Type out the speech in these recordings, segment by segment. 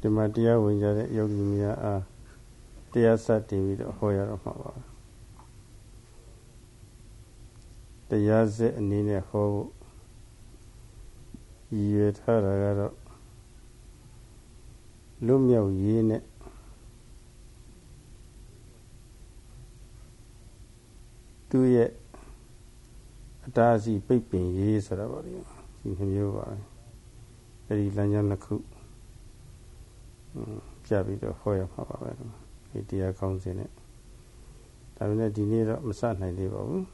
ဒီမှာတရားဝင်ကြတဲ့ယောဂီများအားတရားစတင်ပြီးတော့ဟောရတော့မှာပါတရားစစ်အနေနဲ့ဟောဖို့ရည်ရွယ်ထားတာကတော့လွတ်မြောက်ရေးနဲ့သူ့ရဲ့အတားအဆီးပိတ်ပင်ရေးဆိုတာပါလေဒီမျိုးပါအဲဒီလမ်းကြောင်းတစ်ခု ပြပြီးတော့ဟောရမှာပါပဲဒီတရားကောင်းစဉ်နဲ့ဒါပေမဲ့ဒီနေ့တော့မစနိုင်သေးပါဘူး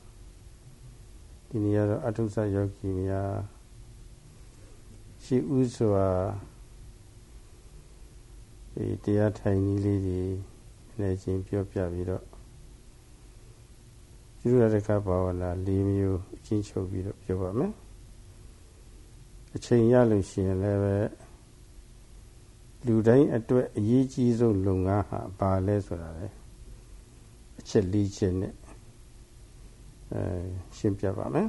ဒီနေ့ကတော့အထုဆယောဂီများရှိဥစွာဒီတရားထိုင်နည်းလေးတွေလည်းချင်းပြောပြပြီးတော့ကျူရတကဘာဝနာ၄မျိုးအချင်းချုပ်ပြီးတော့ပြောပါမယ်အချိန်ရလို့ရှိရင်လည်းပဲ လူတိုင်းအတွက်အရေးကြီးဆုံးလုပ်ငန်းဟာဘာလဲဆိုတာလေအချက်၄ချက်နဲ့အဲရှင်းပြပါမယ်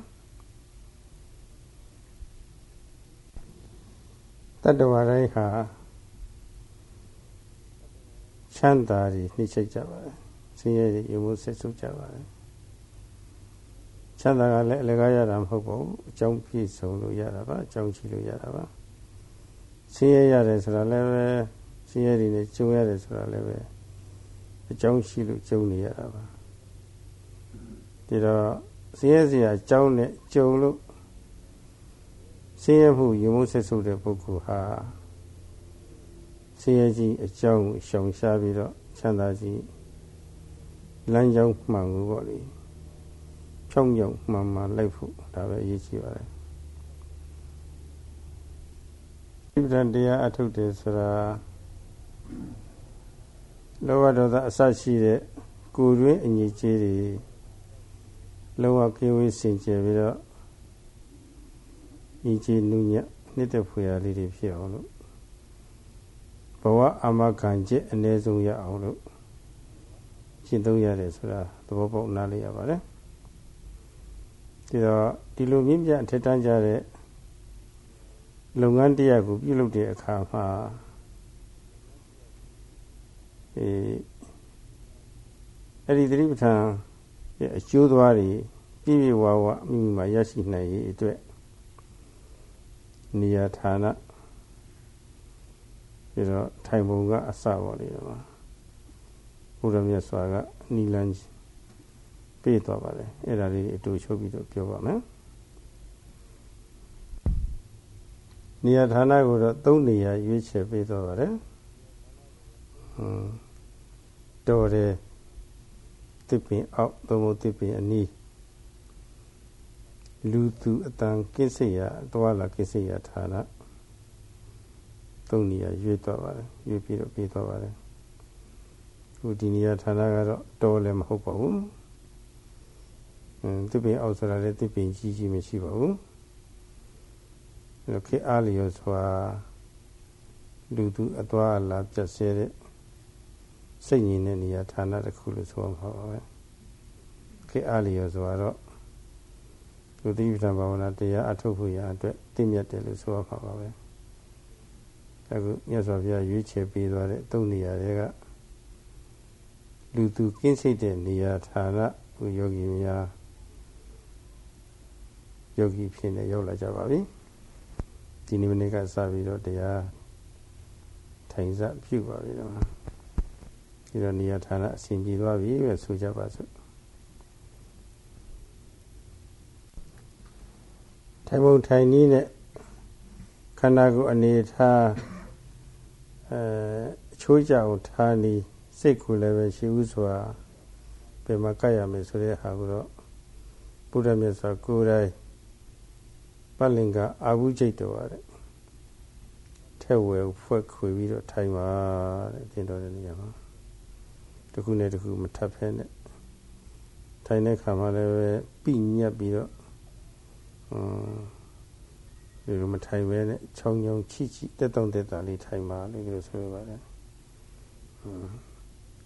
တတ္တဝါတိုင်းဟာချမ်းသာတွေနှိမ့်ချိတ်ကြပါတယ်ဆင်းရဲတွေယုံမှုဆက်ဆုပ်ကြပါတယ်ချမ်းသာကလည်းအလကားရတာမဟုတ်ပါဘူးအကြောင်းပြည့်စုံလို့ရတာပါအကြောင်းချီလို့ရတာပါ ဆင်းရဲရတယ်ဆိုတာလည်းပဲဆင်းရဲတွေနဲ့ကျုံရတယ်ဆိုတာလည်းပဲအကြောင်းရှိလို့ကျုံနေရတာပါဒီတော့ဆင်းရဲစရာအကြောင်းနဲ့ကျုံလို့ဆင်းရဲမှုယုံမှုဆက်ဆုပ်တဲ့ပုဂ္ဂိုလ်ဟာဆင်းရဲကြီးအကြောင်းရှောင်ရှားပြီးတော့ချမ်းသာကြီးလမ်းကြောင်းမှန်ကိုပေါ့လေဖြောင်းကြောင်မှန်မှန်လိုက်ဖို့ဒါပဲအရေးကြီးပါတယ် ဒီဗဒံတရားအထုတ်တယ်ဆိုတာလောဘဒေါသအစရှိတဲ့ကိုယ်တွင်းအငြိကျေးတွေလုံးဝကင်းဝေးစင်ကြယ်ပြီးတော့ညီကျေးနုညံ့နှစ်သက်ဖွယ်ရာလေးတွေဖြစ်အောင်လို့ဘဝအမခံချက်အ ਨੇ ဆုံးရအောင်လို့ရှင်းသုံးရတယ်ဆိုတာသဘောပေါက်နားလည်ရပါတယ်ဒီတော့ဒီလိုမြင့်ပြထက်တန်းကြတဲ့ လုပ်ငန်းတရားကိုပြုလုပ်တဲ့အခါမှာအဲအဲ့ဒီသတိပဋ္ဌာန်ရဲ့အကျိုးသွားတွေပြည့်ပြည့်ဝဝမိမိမှာရရှိနိုင်ရေးအတွက်နေရာဌာနပြီးတော့ထိုင်ပုံကအစပေါ်နေတယ်မှာဘုရားမြတ်စွာကနိလန်းပေးသွားပါတယ်အဲ့ဒါလေးအတူချုပ်ပြီးတော့ပြောပါမယ် နေရာဌာနကိုတော့၃နေရာရွေးချယ်ပေးသွားပါတယ်ဟွန်းတော်တယ်တစ်ပင်အောက်သုံးဖို့တစ်ပင်အနီးလူသူအတန်ကိစ္စရာသွားလာကိစ္စရာဌာနသုံးနေရာရွေးသွားပါတယ်ရွေးပြီးတော့ပေးသွားပါတယ်ခုဒီနေရာဌာနကတော့တော်လည်းမဟုတ်ပါဘူးအင်းတစ်ပင်အောက်ဆိုတာလည်းတစ်ပင်ကြီးကြီးမရှိပါဘူးအဲ ခေအားလျော်စွာလူသူအသွားအလာပြတ်ဆဲတဲ့စိတ်ငြိမ်တဲ့နေရာဌာနတစ်ခုလို့ဆိုရမှာပါပဲခေအားလျော်စွာတော့လူတိပ္ပံဘာဝနာတရားအထုတ်ဖို့ရအတွက်တင့်မြတ်တယ်လို့ဆိုရမှာပါပဲအခုမြတ်စွာဘုရားရွေးချယ်ပေးသွားတဲ့သုံးနေရာတွေကလူသူကင်းစိတ်တဲ့နေရာဌာနကိုယောဂီများယောဂီဖြစ်နေရောက်လာကြပါပြီ ဒီနေ့မနေ့ကစပြီးတော့တရားထိုင်စပြုပါပြီတော့ဒီတော့နေရာဌာနအဆင်ပြေသွားပြီပဲဆိုကြပါစို့ထိုင်ပုံထိုင်နည်းနဲ့ခန္ဓာကိုယ်အနေထားအဲအချိုးကြအောင်ထားနည်းစိတ်ကိုလည်းပဲရှိဥစွာပြန်မကပ်ရမယ်ဆိုတဲ့ဟာကိုတော့ဘုရားမြတ်စွာကိုယ်တိုင်ပလင်ကအာဟုจิตတော်ရတ ထက်ဝယ်ဖွဲ့ခွေပြီးတော့ထိုင်ပါတဲ့အကျင့်တော်တဲ့နေရာမှာတစ်ခုနဲ့တစ်ခုမထပ်ဖဲနဲ့ထိုင်တဲ့ခါမှာလည်းပဲပြညက်ပြီးတော့အင်းဒီလိုမထိုင်ပဲနဲ့ချောင်းချောင်းချီချီတက်တောင့်တက်တာလေးထိုင်ပါလို့ဒီလိုဆိုရပါတယ်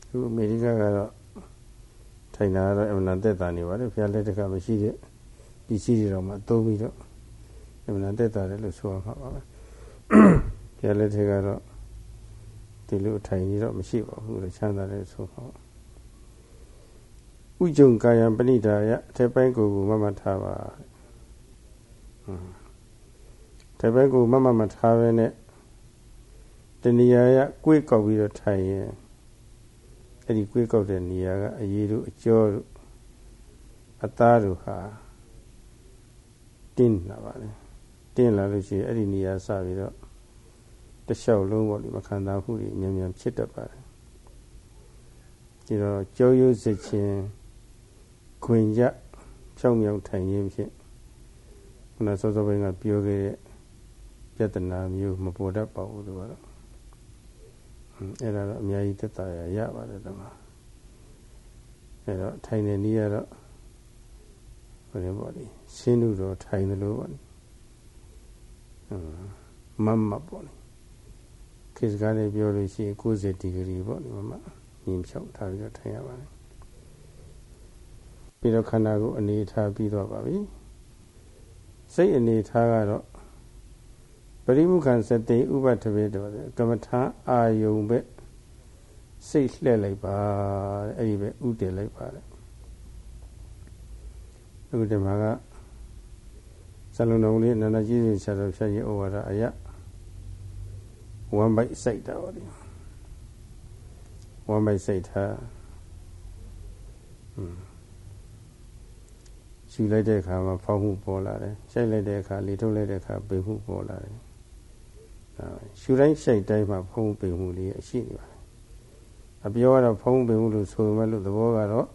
အခုအမေရိကကတော့ထိုင်တာကတော့အမှန်တန်တက်တာနေပါလေဖျားလက်တကမရှိတဲ့ပစ္စည်းတွေတော့မှအသုံးပြီးတော့အမှန်တန်တက်တာတယ်လို့ဆိုရမှာပါပဲ ပြလက်တွေကတော့ဒီလိုထိုင်နေတော့မရှိပါဘူးလို့ချမ်းသာတယ်ဆိုတော့ဥကြုံကာယံပဏိဒါယအထက်ပိုင်းကိုမမထားပါအထက်ပိုင်းကိုမမမထားပဲနဲ့တဏှာရကိုယ်ကောက်ပြီးတော့ထိုင်ရင်အဲ့ဒီကိုယ်ကောက်တဲ့နေရာကအရေးတို့အကျော်တို့အသားတို့ဟာတင်းလာပါလေတင်းလာလို့ရှိရင်အဲ့ဒီနေရာစပြီးတော့ တလျှောက်လုံးပေါ့ဒီမခံစားမှုတွေမြန်မြန်ဖြစ်တတ်ပါတယ်ဒီတော့ကြောရိုးစစ်ချင်းခွင်ကြဖြောင်းမြောင်းထိုင်ရင်းဖြင့်ခုနစောစောပိုင်းကပြောခဲ့တဲ့ပြဿနာမျိုးမပေါ်တတ်ပါဘူးလို့ကတော့အဲ့ဒါတော့အများကြီးသက်သာရရပါတယ်တမအဲ့တော့ထိုင်နေနည်းရတော့ဘယ်လိုပေါ့ဒီရှင်းလို့တော့ထိုင်တယ်လို့ပေါ့မမပေါ့လေ ခေတ်စကားလေးပြောလို့ရှိရင်90ဒီဂရီပေါ့ဒီမှာညင်ဖြောက်ထားပြီးတော့ထိုင်ရပါတယ်ပြီးတော့ခန္ဓာကိုယ်အနေထားပြီးတော့ပါပြီစိတ်အနေထားကတော့ပရိမုခံစတိဥပတ္တဝေတော်ကမ္မထာအာယုံပဲစိတ်လှည့်လိုက်ပါအဲ့ဒီပဲဥတည်လိုက်ပါတယ်အခုဒီမှာကဇလုံးတော်လေးနန္ဒကြီးဆရာတော်ဖြတ်ရေးဩဝါဒအယ ဝမ်းပိုက်စိတ်တာဟောဒီဝမ်းပိုက်စိတ်ထားရှူလိုက်တဲ့အခါမှာဖောက်မှုပေါ်လာတယ်ရှိုက်လိုက်တဲ့အခါလေထုတ်လိုက်တဲ့အခါပိန်မှုပေါ်လာတယ်ရှူတိုင်းရှိုက်တိုင်းမှာဖုံးပိန်မှုလေးရှိနေပါတယ်အပြောကတော့ဖုံးပိန်မှုလို့ဆိုမှလို့သဘောကတော့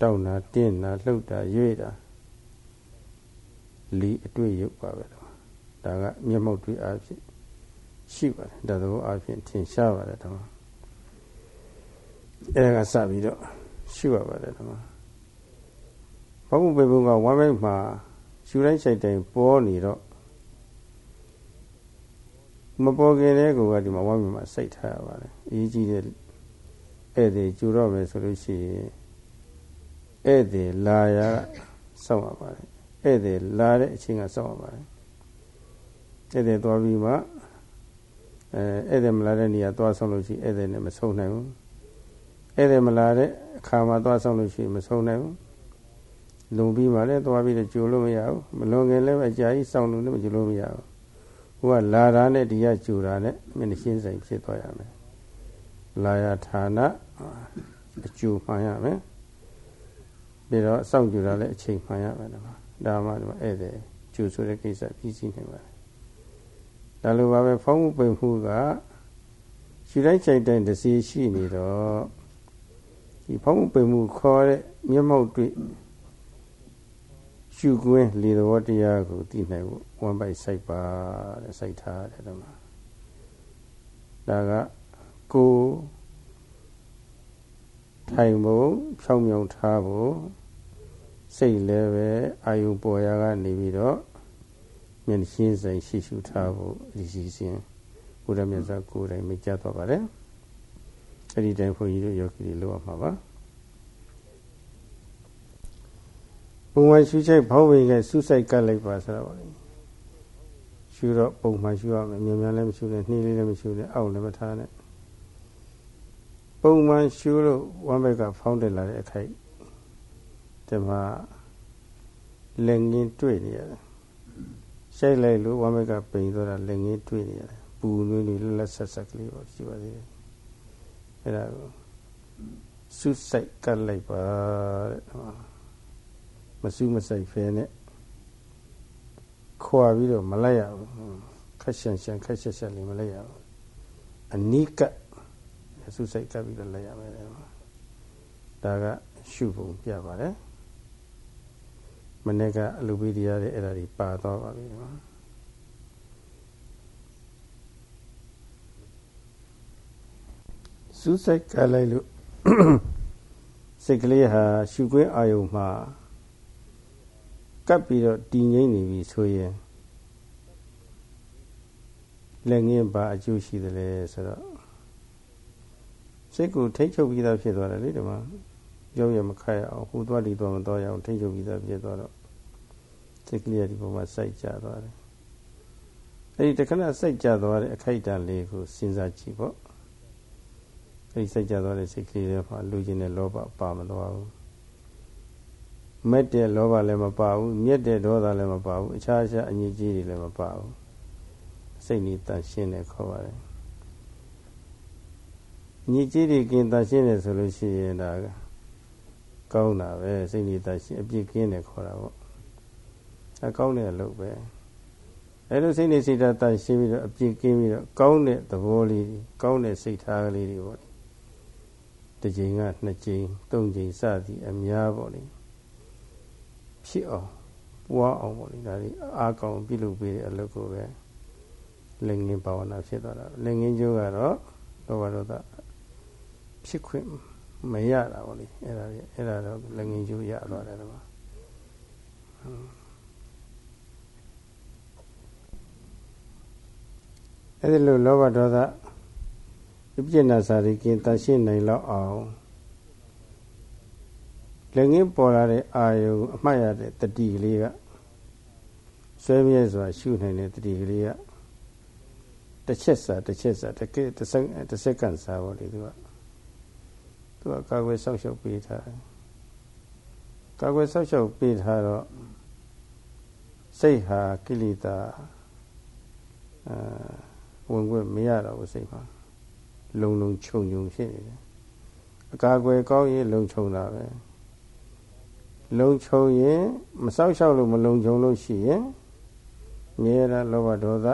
တောက်တာတင်းတာလှုပ်တာရွေ့တာလီအတွေ့ရုပ်ပါပဲတော့ဒါကမျက်မှောက်တွေ့အားဖြင့် ရှိပါတယ်ဒါသဘောအားဖြင့်ထင်ရှားပါတယ်တော့အဲဒါကစပြီးတော့ရှိရပါတယ်တော့ဘောမှုပေဘုံကဝမ်းမိုက်မှာရှူတိုင်းချိန်တိုင်းပေါ်နေတော့မပေါ်ခင်တဲ့ကောကဒီမှာဝမ်းမိုက်မှာစိတ်ထားရပါတယ်အရေးကြီးတဲ့ဧည့်သည်ကျူတော့မယ်ဆိုလို့ရှိရင်ဧည့်သည်လာရစောင့်ရပါတယ်ဧည့်သည်လာတဲ့အချိန်ကစောင့်ရပါတယ်ဧည့်သည်သွားပြီးမှအဲ ဧည့်သည်မလာတဲ့နေရာသွားဆောင်လို့ရှိဧည့်သည်နဲ့မဆုံးနိုင်ဘူးဧည့်သည်မလာတဲ့အခါမှာသွားဆောင်လို့ရှိမဆုံးနိုင်ဘူးလုံပြီးမှလည်းသွားပြီးတော့ကြိုလို့မရဘူးမလွန်ခင်လည်းအကြာကြီးစောင့်လို့လည်းကြိုလို့မရဘူးဟိုကလာတာနဲ့ဒီကကြိုတာနဲ့မျက်နှာရှင်းဆိုင်ဖြစ်သွားရမယ်လာရဌာနအကျိုးမှန်ရမယ်ပြီးတော့စောင့်ကြတာလည်းအချိန်မှန်ရမယ်တော့ဒါမှဒီမှာဧည့်သည်ကျူဆိုတဲ့ကိစ္စပြီးစီးနေပါတယ် ဒါလိုပါပဲဖုံးမှုပိန်မှုကရှူတိုင်းချိန်တိုင်းတစ်စီရှိနေတော့ဒီဖုံးမှုပိန်မှုခေါ်တဲ့မျက်မှောက်တွေ့ရှုကွင်းလေသဘောတရားကိုသိနိုင်ဖို့ဝမ်းပိုက်စိုက်ပါတဲ့စိုက်ထားတယ်တော့ဒါကကိုထိုင်ဖို့ဖြောင်းမြောင်ထားဖို့စိတ်လည်းပဲအာယုပေါ်ရာကနေပြီးတော့ မျက်ရှင်းဆိုင်ရှိရှုထားဖို့ဒီစီစဉ်ဘုရားမြတ်စွာကိုယ်တိုင်မိကြားသွားပါတယ်အဲ့ဒီတိုင်ဘုန်းကြီးတို့ယောဂီတွေလောက်အောင်ပါပါပုံမှန်ရှုချိတ်ဘောင်းဝင်ကစူးစိုက်ကတ်လိုက်ပါဆိုတော့ရှုတော့ပုံမှန်ရှုရမယ်မြန်မြန်လည်းမရှုနဲ့နှီးလေးလည်းမရှုနဲ့အောက်လည်းမထားနဲ့ပုံမှန်ရှုလို့ဝမ်းဘက်ကဖောင်းတက်လာတဲ့အခိုက်ဒီမှာလက်ငင်းတွေ့နေရတယ် ရှိုက်လိုက်လို့ဝမ်းဘက်ကပိန်သွားတာလက်ငင်းတွေ့နေရတယ်ပူနွေးနေလက်ဆက်ဆက်ကလေးပေါ့ရှိပါသေးတယ်အဲ့ဒါကိုစူးစိုက်ကတ်လိုက်ပါတဲ့မစူးမစိုက်ဖဲနဲ့ခွာပြီးတော့မလိုက်ရဘူးခက်ရှန်ရှန်ခက်ဆက်ဆက်လေးမလိုက်ရဘူးအနိကစူးစိုက်ကပ်ပြီးတော့လိုက်ရမယ်ဒါကရှုပုံပြပါတယ် မနေ့ကအလူပိတရားတွေအဲ့ဒါတွေပါသွားပါပြီနော်စူးစိုက်ကလိုက်လို့စိတ်ကလေးဟာရှုခွင့်အာယုံမှာကပ်ပြီးတော့တည်ငြိမ့်နေပြီဆိုရင်လက်ငင်းပါအကျိုးရှိတယ်လေဆိုတော့စိတ်ကိုထိတ်ချုပ်ပြီးသားဖြစ်သွားတယ်လေဒီမှာ ရုပ်ရမခက်အောင်ဟိုသွားဒီသွားမသွားရအောင်ထိတ်ချုပ်ပြီးသားဖြစ်သွားတော့စိတ်ကလေးဒီပုံမှာစိုက်ကြသွားတယ်အဲဒီတခဏစိတ်ကြသွားတဲ့အခိုက်အတန့်လေးကိုစဉ်းစားကြည့်ပေါ့အဲဒီစိတ်ကြသွားတဲ့စိတ်ကလေးတွေမှာလူချင်းတဲ့လောဘပါမသွားဘူးမက်တဲ့လောဘလည်းမပါဘူးမြက်တဲ့ဒေါသလည်းမပါဘူးအခြားအခြားအညစ်အကြေးတွေလည်းမပါဘူးစိတ်နေတန်ရှင်းတယ်ခေါ်ပါတယ်ညစ်ကြေးတွေကင်းတန်ရှင်းတယ်ဆိုလို့ရှိရင်ဒါကော င်းတာပဲစိတ်နေတန်ရှင်းအပြစ်ကင်းတယ်ခေါ်တာပေါ့အကောင်းတဲ့အလုပ်ပဲအဲလိုစိတ်နေစိတ်ဓာတ်တန်ရှင်းပြီးတော့အပြစ်ကင်းပြီးတော့ကောင်းတဲ့သဘောလေးကောင်းတဲ့စိတ်ထားကလေးတွေပေါ့တစ်ချိန်ကနှစ်ချိန်သုံးချိန်စသည်အများပေါ့လေဖြစ်အောင်ပွားအောင်ပေါ့လေဒါတွေအားကောင်းပြုလုပ်ပေးတဲ့အလုပ်ကိုပဲလက်ငင်းဘာဝနာဖြစ်သွားတာလက်ငင်းကျိုးကတော့လောဘဒေါသဖြစ်ခွင့် မရတာပေါ့လေအဲ့ဒါအဲ့ဒါတော့လက်ငင်းကျိုးရသွားတယ်တော့အဲ့ဒီလိုလောဘဒေါသပြည့်နာစာရိကင်းတရှင်းနိုင်လောက်အောင်လက်ငင်းပေါ်လာတဲ့အာယုံအမှတ်ရတဲ့တတိကလေးကဆွဲမြဲစွာရှုနိုင်တဲ့တတိကလေးကတစ်ချက်စာတစ်ချက်စာတစ်ကဲတစ်စက်တစ်စက္ကန့်စာပေါ့လေသူက သူကကာကွယ်ဆောက်ရှောက်ပေးထားတယ်ကာကွယ်ဆောက်ရှောက်ပေးထားတော့စိတ်ဟာကိလေသာအဲဝင်ခွင့်မရတော့ဘူးစိတ်မှာလုံလုံခြုံခြုံဖြစ်နေတယ်အကာအကွယ်ကောင်းရင်လုံခြုံတာပဲလုံခြုံရင်မဆောက်ရှောက်လို့မလုံခြုံလို့ရှိရင်မြဲတာလောဘဒေါသ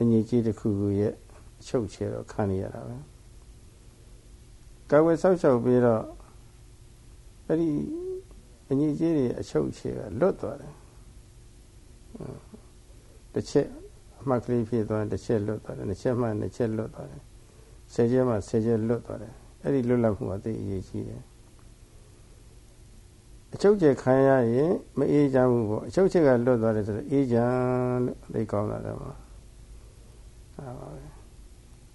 အငြိကြီးတစ်ခုခုရဲ့အချုပ်ချယ်တော့ခံရတာပဲ ကာဝယ်ဆောက်ရှောက်ပြီးတော့အဲ့ဒီအငြိကြီးတွေအချုပ်ချယ်ကလွတ်သွားတယ်တစ်ချက်အမှတ်ကလေးဖြစ်သွားတယ်တစ်ချက်လွတ်သွားတယ်တစ်ချက်မှတစ်ချက်လွတ်သွားတယ်ဆယ်ချက်မှဆယ်ချက်လွတ်သွားတယ်အဲ့ဒီလွတ်လပ်မှုအသိအရေးကြီးတယ်အချုပ်ကျခံရရင်မအေးချမ်းဘူးပေါ့အချုပ်ချက်ကလွတ်သွားတယ်ဆိုတော့အေးချမ်းလို့သိကောင်းလာတယ်မှာဒါပါပဲ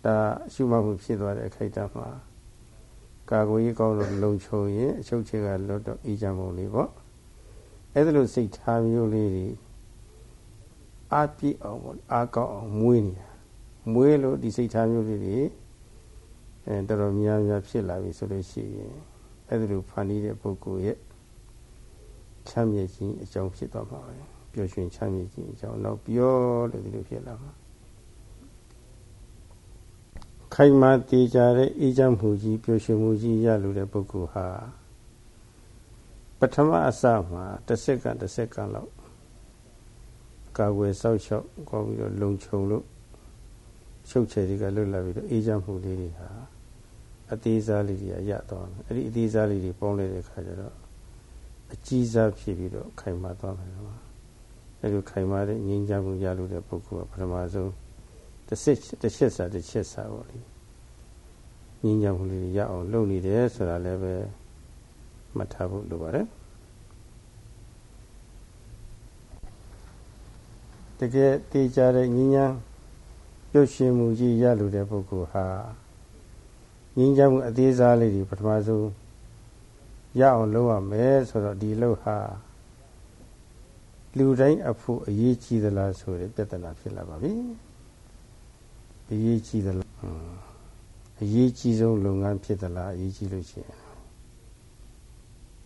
ဒါအရှုမှတ်မှုဖြစ်သွားတဲ့အခိုက်အတန့်မှာ ကာကွယ်ရေးကောင်းလို့လုံခြုံရင်အချုပ်ချက်ကလွတ်တော့အေးချမ်းပုံလေးပေါ့အဲ့ဒါလို့စိတ်ထားမျိုးလေးတွေအားပြည့်အောင်ပေါ့အားကောင်းအောင်မွေးနေတာမွေးလို့ဒီစိတ်ထားမျိုးလေးတွေအဲတော်တော်များများဖြစ်လာပြီဆိုလို့ရှိရင်အဲ့ဒါလိုဖန်တီးတဲ့ပုဂ္ဂိုလ်ရဲ့ချမ်းမြေ့ခြင်းအကြောင်းဖြစ်သွားမှာပဲပျော်ရွှင်ချမ်းမြေ့ခြင်းအကြောင်းတော့ပြောလို့ဒီလိုဖြစ်လာမှာ ခိုင်မာတည်ကြတဲ့အေးချမ်းမှုကြီးပျော်ရွှင်မှုကြီးရလို့တဲ့ပုဂ္ဂိုလ်ဟာပထမအစမှာတစ်စက္ကန့်တစ်စက္ကန့်လောက်ကာကွယ်စောက်ရှောက်ကောပြီးတော့လုံခြုံလို့ချုပ်ချယ်တွေကလွတ်လာပြီးတော့အေးချမ်းမှုလေးတွေဟာအသေးစားလေးတွေရသွားတယ်အဲ့ဒီအသေးစားလေးတွေပေါင်းလိုက်တဲ့အခါကျတော့အကြီးစားဖြစ်ပြီးတော့ခိုင်မာသွားမယ်နော်အဲ့လိုခိုင်မာတဲ့ငြိမ်းချမ်းမှုရလို့တဲ့ပုဂ္ဂိုလ်ကပထမဆုံး တစ်စစ်တစ်ချက်စာတစ်ချက်စာပေါ့လေငြိမ်းချမ်းမှုလေးရအောင်လုပ်နေတယ်ဆိုတာလည်းပဲမှတ်ထားဖို့လိုပါတယ်တကယ်တည်ကြတဲ့ငြိမ်းချမ်းပြုတ်ရှင်မှုကြီးရလို့တဲ့ပုဂ္ဂိုလ်ဟာငြိမ်းချမ်းမှုအသေးစားလေးတွေပထမဆုံးရအောင်လုပ်ရမယ်ဆိုတော့ဒီလုပ်ဟာလူတိုင်းအဖို့အရေးကြီးသလားဆိုတဲ့ပြဿနာဖြစ်လာပါပြီ အရေးကြီးသလားအရေးကြီးဆုံးလုပ်ငန်းဖြစ်သလားအရေးကြီးလို့ရှိရင်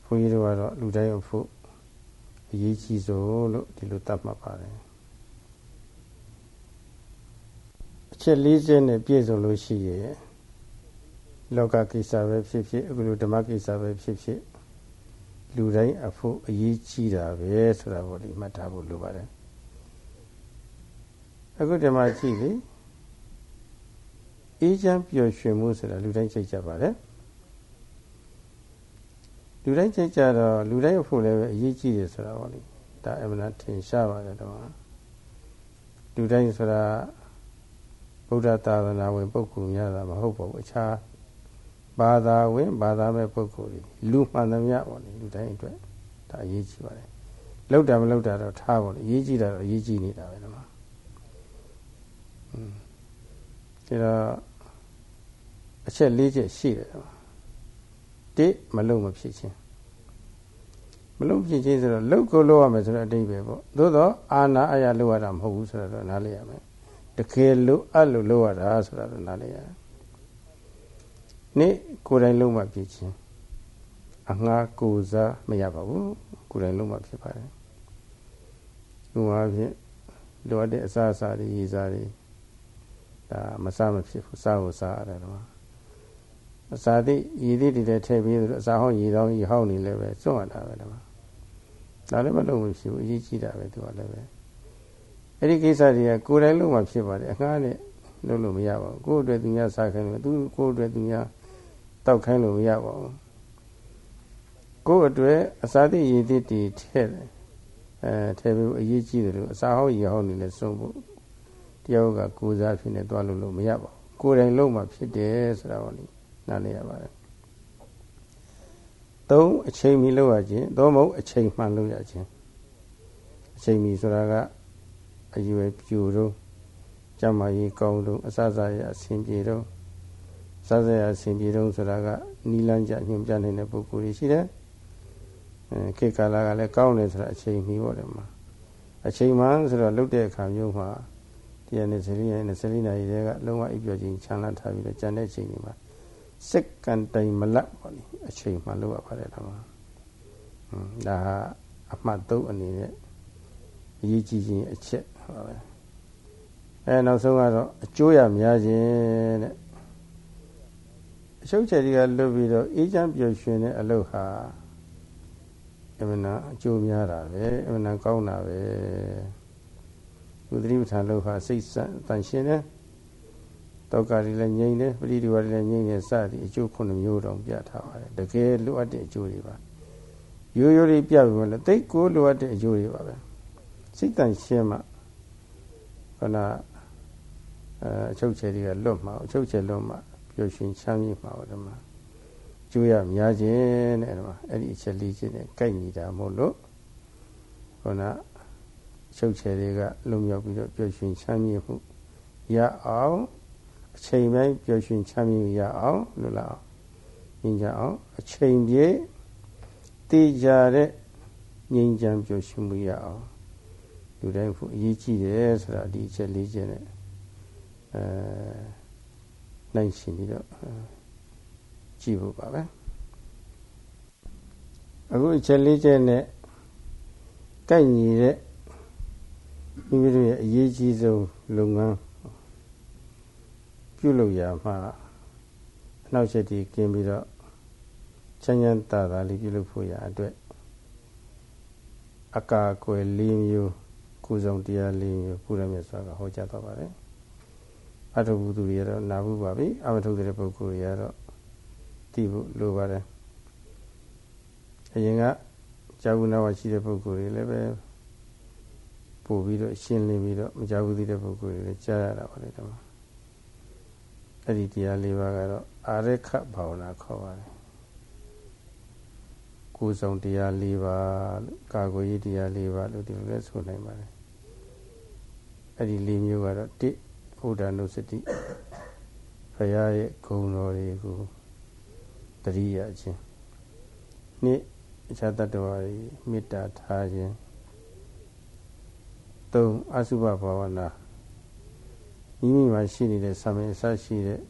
ဘုန်းကြီးတို့ကတော့လူတိုင်းအဖို့အရေးကြီးဆုံးလို့ဒီလိုသတ်မှတ်ပါတယ်အချက်40နဲ့ပြည့်စုံလို့ရှိရဲ့လောကကိစ္စပဲဖြစ်ဖြစ်အခုလိုဓမ္မကိစ္စပဲဖြစ်ဖြစ်လူတိုင်းအဖို့အရေးကြီးတာပဲဆိုတာပေါ့ဒီမှတ်ထားဖို့လိုပါတယ်အခုဓမ္မကြည့်လေ အေးချမ်းပျော်ရွှင်မှုဆိုတာလူတိုင်းစိတ်ကြပါတယ်လူတိုင်းစိတ်ကြတော့လူတိုင်းအဖို့လည်းပဲအရေးကြီးတယ်ဆိုတာပေါ့လေဒါအမှန်ထင်ရှားပါတယ်တော့လူတိုင်းဆိုတာဗုဒ္ဓသာသနာဝင်ပုဂ္ဂိုလ်များတာမဟုတ်ပါဘူးအခြားဘာသာဝင်ဘာသာမဲ့ပုဂ္ဂိုလ်တွေလူမှန်သမျှပေါ့လေလူတိုင်းအတွက်ဒါအရေးကြီးပါတယ်လောက်တာမလောက်တာတော့ထားပါလေအရေးကြီးတာတော့အရေးကြီးနေတာပဲဒီမှာอืม ဒါတော့အချက်၄ချက်ရှိတယ်ဒီမှာတစ်မလုံမဖြစ်ချင်းမလုံးဖြစ်ချင်းဆိုတော့လုတ်ကိုလို့ရမယ်ဆိုတော့အတိတ်ပဲပေါ့သို့တော့အာနာအရာလို့ရတာမဟုတ်ဘူးဆိုတော့နားလည်ရမယ်တကယ်လို့အလို့လို့ရတာဆိုတော့နားလည်ရတယ်နေ့ကိုယ်တိုင်လုံးမှဖြစ်ချင်းအငှားကိုစားမရပါဘူးကိုယ်တိုင်လုံးမှဖြစ်ပါတယ်ဥပမာဖြင့်လိုအပ်တဲ့အစားအစာတွေရေးစားတွေ ဒါမစားမဖြစ်ဘူးစားဖို့စားရတယ်တော့အစာတိရည်သည့်တည်းထည့်ပြီးအစာဟောင်းရည်တောင်းရည်ဟောင်းနေလည်းပဲစွန့်ရတာပဲတော့ဒါလည်းမလုပ်လို့ရှိဘူးအရေးကြီးတာပဲသူကလည်းပဲအဲ့ဒီကိစ္စတွေကကိုယ်တိုင်လုံးမှဖြစ်ပါတယ်အငှားနဲ့လုပ်လို့မရပါဘူးကိုယ့်အတွက်သူများစားခိုင်းလို့သူကိုယ့်အတွက်သူများတောက်ခိုင်းလို့မရပါဘူးကိုယ့်အတွက်အစာတိရည်သည့်တည်းထည့်တယ်အဲထည့်ပြီးအရေးကြီးတယ်လို့အစာဟောင်းရည်ဟောင်းနေလည်းစွန့်ဖို့ တယောက်ကကိုးစားဖြစ်နေသွားလို့လို့မရပါဘူးကိုယ်တိုင်လုံးမှဖြစ်တယ်ဆိုတာကိုနားလည်ရပါတယ်သုံးအချိန်မီလောက်ရခြင်းသို့မဟုတ်အချိန်မှန်လောက်ရခြင်းအချိန်မီဆိုတာကအရွယ်ပြူတော့ကျမကြီးကောင်းတော့အစစရအစဉ်ပြေတော့စစရအစဉ်ပြေတော့ဆိုတာကနီလန်းကြညွှန်ပြနေတဲ့ပုဂ္ဂိုလ်တွေရှိတယ်အဲခေတ်ကာလကလည်းကောင်းတယ်ဆိုတာအချိန်မီပေါ့တယ်မှာအချိန်မှန်ဆိုတော့လုတ်တဲ့အခါမျိုးမှာ တရားနဲ့စရိယနဲ့စရိနာရီတွေကလုံးဝအိပ်ပျော်ခြင်းချမ်းသာထားပြီးတော့ကြံတဲ့ချိန်တွေမှာစက္ကန့်တိုင်မလတ်ပေါ့လေအချိန်မှလောက်ရပါတယ်တော့မှာဒါဟာအမှတ်သုံးအနေနဲ့အရေးကြီးခြင်းအချက်ပါပဲအဲနောက်ဆုံးကတော့အကျိုးရများခြင်းတဲ့အရှုပ်ချက်တွေကလွတ်ပြီးတော့အေးချမ်းပျော်ရွှင်တဲ့အလုပ်ဟာအမှန်တန်အကျိုးများတာပဲအမှန်တန်ကောင်းတာပဲ ကုသတိပဋ္ဌာန်လုပ်ဟာစိတ်တန်ရှင်းတယ်တောကတွေလည်းငြိမ့်တယ်ပရိဒီဝါတွေလည်းငြိမ့်တယ်စသည်အကျိုးခုနှစ်မျိုးတောင်ပြထားပါတယ်တကယ်လိုအပ်တဲ့အကျိုးတွေပါရိုးရိုးလေးပြပြီးမှလည်းတိတ်ကိုလိုအပ်တဲ့အကျိုးတွေပါပဲစိတ်တန်ရှင်းမှခန္ဓာအဲအချုပ်ချယ်တွေကလွတ်မှာအချုပ်ချယ်လွတ်မှာပျော်ရွှင်ချမ်းမြေ့မှာပါဓမ္မကျိုးရများခြင်းတဲ့ဓမ္မအဲ့ဒီအချက်လေးချင်းနဲ့ကိုက်ညီတာမို့လို့ခန္ဓာချုပ်ချယ်တွေကလုံမြောက်ပြီးတော့ပျော်ရွှင်ချမ်းမြေ့မှုရအောင်အချိန်ပိုင်းပျော်ရွှင်ချမ်းမြေ့ရအောင်လို့လားမြင်ကြအောင်အချိန်ပြည့်တည်ကြတဲ့ငြိမ်းချမ်းပျော်ရွှင်မှုရအောင်လူတိုင်းဖို့အရေးကြီးတယ်ဆိုတာဒီအချက်လေးချက်နဲ့အဲနိုင်ရှင်ပြီးတော့ကြည့်ဖို့ပါပဲအခုအချက်လေးချက်နဲ့ကိုက်ညီတဲ့ မိမိတို့ရဲ့အရေးကြီးဆုံးလုပ်ငန်းပြုလုပ်ရမှာအနောက်ချက်တီกินပြီးတော့ချမ်းချမ်းသာသာလေးပြုလုပ်ဖို့ရအတွက်အကာအကွယ်၄မျိုးကုဆောင်တရား၄မျိုးဘုရားမြတ်စွာကဟောကြားသွားပါတယ်အထုဘူးသူတွေကတော့နာဘူးပါပြီအမထုတဲ့ပုဂ္ဂိုလ်တွေကတော့သိဖို့လိုပါတယ်အရင်ကဇာဝနာဝရှိတဲ့ပုဂ္ဂိုလ်တွေလည်းပဲ ပို့ပြီးတော့ရှင်းလင်းပြီးတော့မကြဘူးသေးတဲ့ပုဂ္ဂိုလ်တွေလည်းကြားရတာပါလေတော့အဲ့ဒီတရားလေးပါးကတော့အာရခဘာဝနာခေါ်ပါတယ်ကိုယ်ဆောင်တရား၄ပါးလို့ကာကွယ်ရေးတရား၄ပါးလို့ဒီလိုလဲဆိုနိုင်ပါတယ်အဲ့ဒီ၄မျိုးကတော့တိဘုဒ္ဓနုစတိဘုရားရဲ့ဂုဏ်တော်တွေကိုတတိယခြင်းနှစ်အခြားတတ္တဝါတွေမေတ္တာထားခြင်း သုံးအစုဘဘာဝနာမိမိမှာရှိနေတဲ့ဆံမင်းအစရှိတဲ့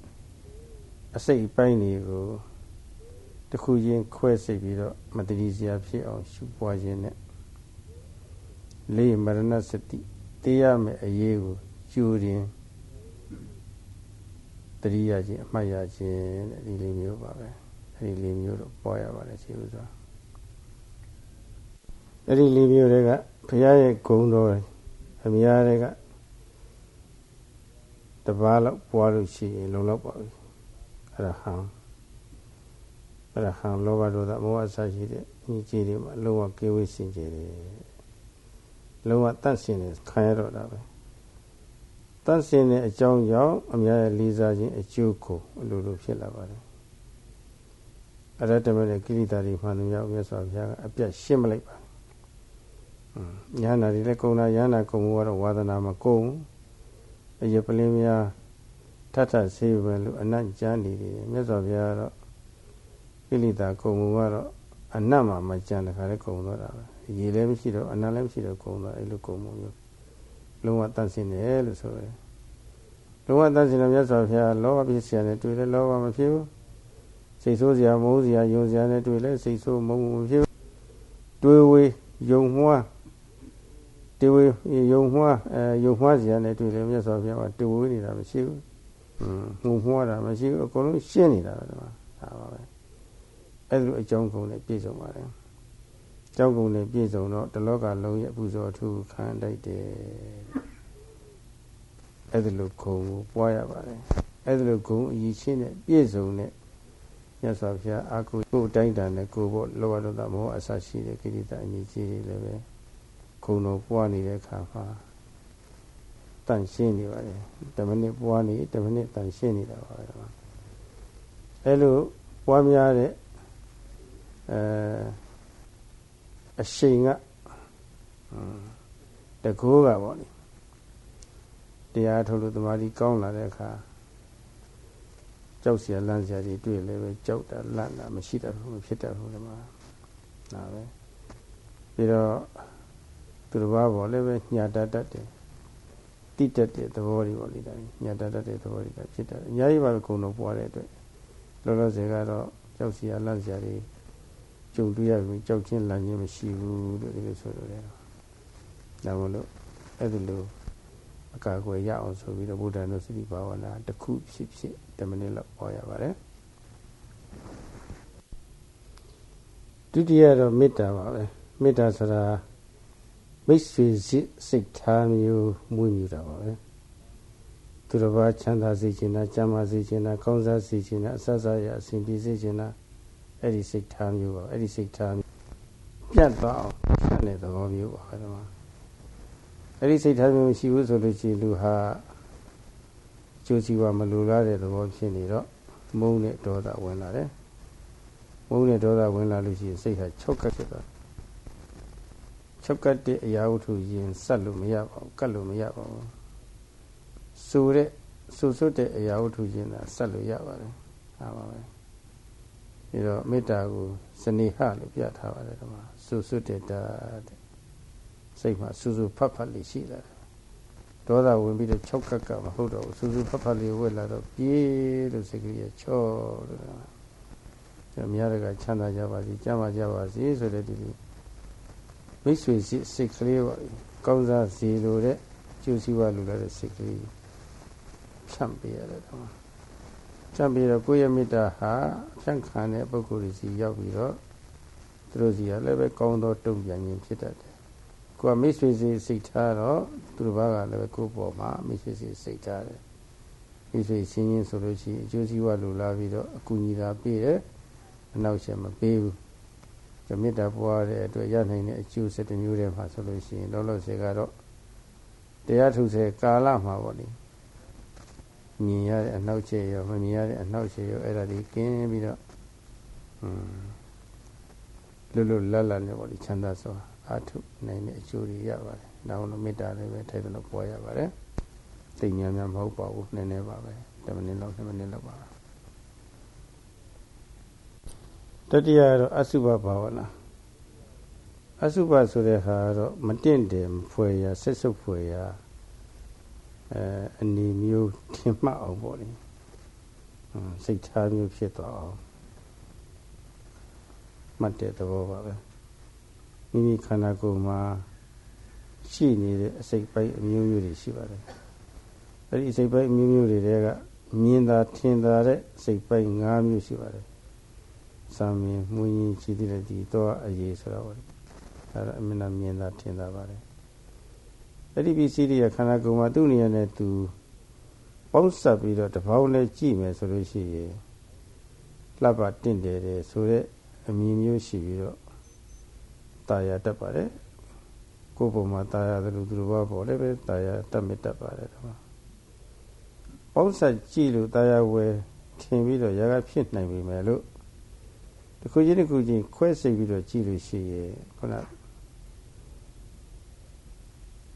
အစိတ်အပိုင်းတွေကိုတစ်ခုချင်းခွဲစိတ်ပြီးတော့မတတိစရာဖြစ်အောင်ရှုပွားခြင်းနဲ့လေးမရဏစတိတရားမဲ့အရေးကိုကျူရင်တတိယချင်းအမှတ်ရခြင်းတဲ့ဒီလေးမျိုးပါပဲအဲ့ဒီလေးမျိုးတော့ပွားရပါတယ်ခြေဥစွာအဲ့ဒီလေးမျိုးတွေကဘုရားရဲ့ဂုဏ်တော် အများတွေကတပါးလောက်ပွားလို့ရှိရင်လုံလောက်ပါပြီအဲ့ဒါဟံအဲ့ဒါဟံလောဘဒေါသမောဟအစရှိတဲ့ညီကြီးတွေမှာလုံးဝကေဝိစင်ကြယ်တယ်လုံးဝတန့်စင်တယ်ခံရတော့တာပဲတန့်စင်တဲ့အကြောင်းကြောင့်အများရဲ့လေးစားခြင်းအကျိုးကိုအလိုလိုဖြစ်လာပါတယ်အရတ္တမနဲ့ကိရိတာတွေမှန်လို့ရောက်မြတ်စွာဘုရားကအပြတ်ရှင်းမလိုက်ပါဘူး ညာနာတွေလည်းကုံတာညာနာကုံမှုကတော့ဝါသနာမကုံအယပလင်းများထထဆေးပဲလို့အနတ်ကြမ်းနေတယ်မြတ်စွာဘုရားကတော့ကိလေသာကုံမှုကတော့အနတ်မှာမကြမ်းတခါလည်းကုံသွားတာပဲရေလည်းမရှိတော့အနတ်လည်းမရှိတော့ကုံသွားအဲ့လိုကုံမှုမျိုးလုံးဝတန့်စင်တယ်လို့ဆိုတယ်လုံးဝတန့်စင်တဲ့မြတ်စွာဘုရားလောဘဖြစ်စရာနဲ့တွေ့လဲလောဘမဖြစ်ဘူးစိတ်ဆိုးစရာမုန်းစရာယုံစရာနဲ့တွေ့လဲစိတ်ဆိုးမုန်းမှုမဖြစ်ဘူးတွေးဝေးယုံမွား တွေးဝေးယုံမွားအဲယုံမွားစရာနဲ့တွေ့လဲမြတ်စွာဘုရားကတွေးဝေးနေတာမရှိဘူးဟွန်းငုံမွားတာမရှိဘူးအကုန်လုံးရှင်းနေတာပဲဒီမှာဒါပါပဲအဲ့လိုအကြောင်းကုန်နဲ့ပြည့်စုံပါတယ်ကြောက်ကုန်နဲ့ပြည့်စုံတော့တလောကလုံးရဲ့အပူဇော်ထူခံတိုက်တယ်အဲ့ဒါလိုခုံကိုပွားရပါတယ်အဲ့ဒါလိုခုံအည်ချင်းနဲ့ပြည့်စုံတဲ့မြတ်စွာဘုရားအာကုကိုတိုင်းတန်နဲ့ကိုဖို့လောဘဒေါသမောဟအစရှိတဲ့ကိရိတာအညီကြီးတွေလည်းပဲ ခုံတော်ပွားနေတဲ့အခါမှာတန်ရှင်းနေပါတယ်တမနစ်ပွားနေတမနစ်တန်ရှင်းနေတာပါပဲအဲ့လိုပွားများတဲ့အဲအရှိန်ကတကိုးကပေါ့လေတရားထုတ်လို့တမာတိကောင်းလာတဲ့အခါကြောက်เสียလန့်เสียတွေတွေ့လည်းပဲကြောက်တာလန့်တာမရှိတတ်ဘူးဖြစ်တတ်ဘူးဒီမှာဒါပဲပြီးတော့ သူတစ်ပါးပေါ်လည်းပဲညာတတ်တတ်တယ်တိတတ်တဲ့သဘောတွေပေါ့လေဒါညာတတ်တတ်တဲ့သဘောတွေကဖြစ်တာအများကြီးပါပဲကုံတော်ပွားတဲ့အတွက်လောလောဆယ်ကတော့ကြောက်စရာလန့်စရာတွေကြုံတွေ့ရပြီကြောက်ချင်းလန့်ချင်းမရှိဘူးလို့ဒီလိုဆိုလိုတယ်ဒါမို့လို့အဲ့ဒါလို့အကာအကွယ်ရအောင်ဆိုပြီးတော့ဗုဒ္ဓံတို့စတိဘာဝနာတစ်ခုဖြစ်ဖြစ်10မိနစ်လောက်ပွားရပါတယ်ဒုတိယတော့မေတ္တာပါပဲမေတ္တာဆိုတာ မိတ်ဆွေစိတ်ထားမျိုးမွေးမြူတာပါပဲ။သူတစ်ပါးချမ်းသာစေခြင်းနဲ့ကျမ်းမာစေခြင်းနဲ့ကောင်းစားစေခြင်းနဲ့အဆဆရအစဉ်ပြေစေခြင်းနဲ့အဲ့ဒီစိတ်ထားမျိုးပါအဲ့ဒီစိတ်ထားပြတ်သွားအောင်ဖြတ်တဲ့သဘောမျိုးပါအဲ့ဒါမှာအဲ့ဒီစိတ်ထားမျိုးမရှိဘူးဆိုလို့ရှိရင်လူဟာကျိုးစီဝါမလိုလားတဲ့သဘောဖြစ်နေတော့မုန်းနဲ့ဒေါသဝင်လာတယ်မုန်းနဲ့ဒေါသဝင်လာလို့ရှိရင်စိတ်ဟာချုပ်ကပ်ဖြစ်သွား ချုပ်ကပ်တဲ့အရာဝတ္ထုရင်ဆက်လို့မရပါဘူးကတ်လို့မရပါဘူးဆိုတဲ့ဆူဆွတ်တဲ့အရာဝတ္ထုရင်သာဆက်လို့ရပါတယ်ဟာပါပဲပြီးတော့မေတ္တာကိုစနေဟလို့ပြထားပါတယ်ဒီမှာစွစွတေတာတဲ့စိတ်မှာစူးစူးဖတ်ဖတ်လေးရှိလာတယ်ဒေါသဝင်ပြီးတော့၆ကက်ကမဟုတ်တော့ဘူးစူးစူးဖတ်ဖတ်လေးဝက်လာတော့ပြေးလို့စိတ်ကလေးချော့လို့ကျွန်များတကချမ်းသာကြပါစေကြမ်းပါကြပါစေဆိုတဲ့ဒီလို မိတ်ဆွေစိတ်ကလေးပါကောင်းစားစီလိုတဲ့ကျိုးစည်းဝါလိုတဲ့စိတ်ကလေးဖြန့်ပေးရတယ်တော့ဖြန့်ပြီးတော့ကိုယ့်ရဲ့မေတ္တာဟာဖြန့်ခံတဲ့ပုဂ္ဂိုလ်တွေစီရောက်ပြီးတော့သူတို့စီကလည်းပဲကောင်းသောတုံ့ပြန်ခြင်းဖြစ်တတ်တယ်။ကိုယ်ကမိတ်ဆွေစီစိတ်ထားတော့သူတို့ဘာကလည်းပဲကိုယ့်ပေါ်မှာမိတ်ဆွေစီစိတ်ထားတယ်။မိတ်ဆွေချင်းချင်းဆိုလို့ရှိရင်အကျိုးစီးပွားလိုလာပြီးတော့အကူအညီသာပေးတယ်။အနောက်ချက်မပေးဘူး။ဒါ မေတ္တာပွားတဲ့အတွက်ရနိုင်တဲ့အကျိုးဆက်တစ်မျိုးတည်းမှာဆိုလို့ရှိရင်လောလောဆယ်ကတော့တရားထုဆယ်ကာလမှာပေါ့လေ။မြင်ရတဲ့အနှောက်အယှက်ရောမမြင်ရတဲ့အနှောက်အယှက်ရောအဲ့ဒါတွေကင်းပြီးတော့อืมလွတ်လွတ်လပ်လပ်နဲ့ပေါ့ဒီချမ်းသာစွာအာထုနိုင်တဲ့အကျိုးတွေရပါတယ်။နောက်တော့မေတ္တာလည်းပဲထိုက်တယ်လို့ပွားရပါတယ်။သိညာများမဟုတ်ပါဘူးနည်းနည်းပါပဲ10မိနစ်လောက်10မိနစ်လောက်ပါ တတိယတော့အစုဘဘာဝနာအစုဘဆိုတဲ့ဟာတော့မတင့်တယ်မဖွယ်ရဆက်စုပ်ဖွယ်ရအဲအနေမျိုးထင်မှတ်အောင်ပေါ့လေစိတ်ထားမျိုးဖြစ်သွားအောင်မှတ်တဲ့သဘောပါပဲမိမိခန္ဓာကိုယ်မှာရှိနေတဲ့အစိတ်ပိုင်းအမျိုးမျိုးတွေရှိပါတယ်အဲ့ဒီအစိတ်ပိုင်းအမျိုးမျိုးတွေတဲကမြင်သာထင်သာတဲ့စိတ်ပိုင်း၅မျိုးရှိပါတယ် စာမြင်မွင်းရင်ရှိသေးတဲ့ဒီတော့အရေးဆိုတော့အဲ့ဒါအမှန်မြင်သာထင်သာပါတယ်အဲ့ဒီပစ္စည်းတွေကခန္ဓာကိုယ်မှာသူ့နေရာနဲ့သူပေါင်းစပ်ပြီးတော့တပေါင်းနဲ့ကြည့်မယ်ဆိုလို့ရှိရင်လှပတင့်တယ်တယ်ဆိုတဲ့အမြင်မျိုးရှိပြီးတော့ตายရတတ်ပါတယ်ကိုယ်ပုံမှာตายရတယ်လို့သူတို့ဘာပေါ်လည်းပဲตายရတတ်မတတ်ပါတယ်ဒီမှာပေါင်းစပ်ကြည့်လို့ตายရဝယ်ထင်ပြီးတော့ရာဂဖြစ်နိုင်ပြီမယ်လို့ တခုချင်းတခုချင်းခွဲစိတ်ပြီးတော့ကြည့်လို့ရှိရင်ခုန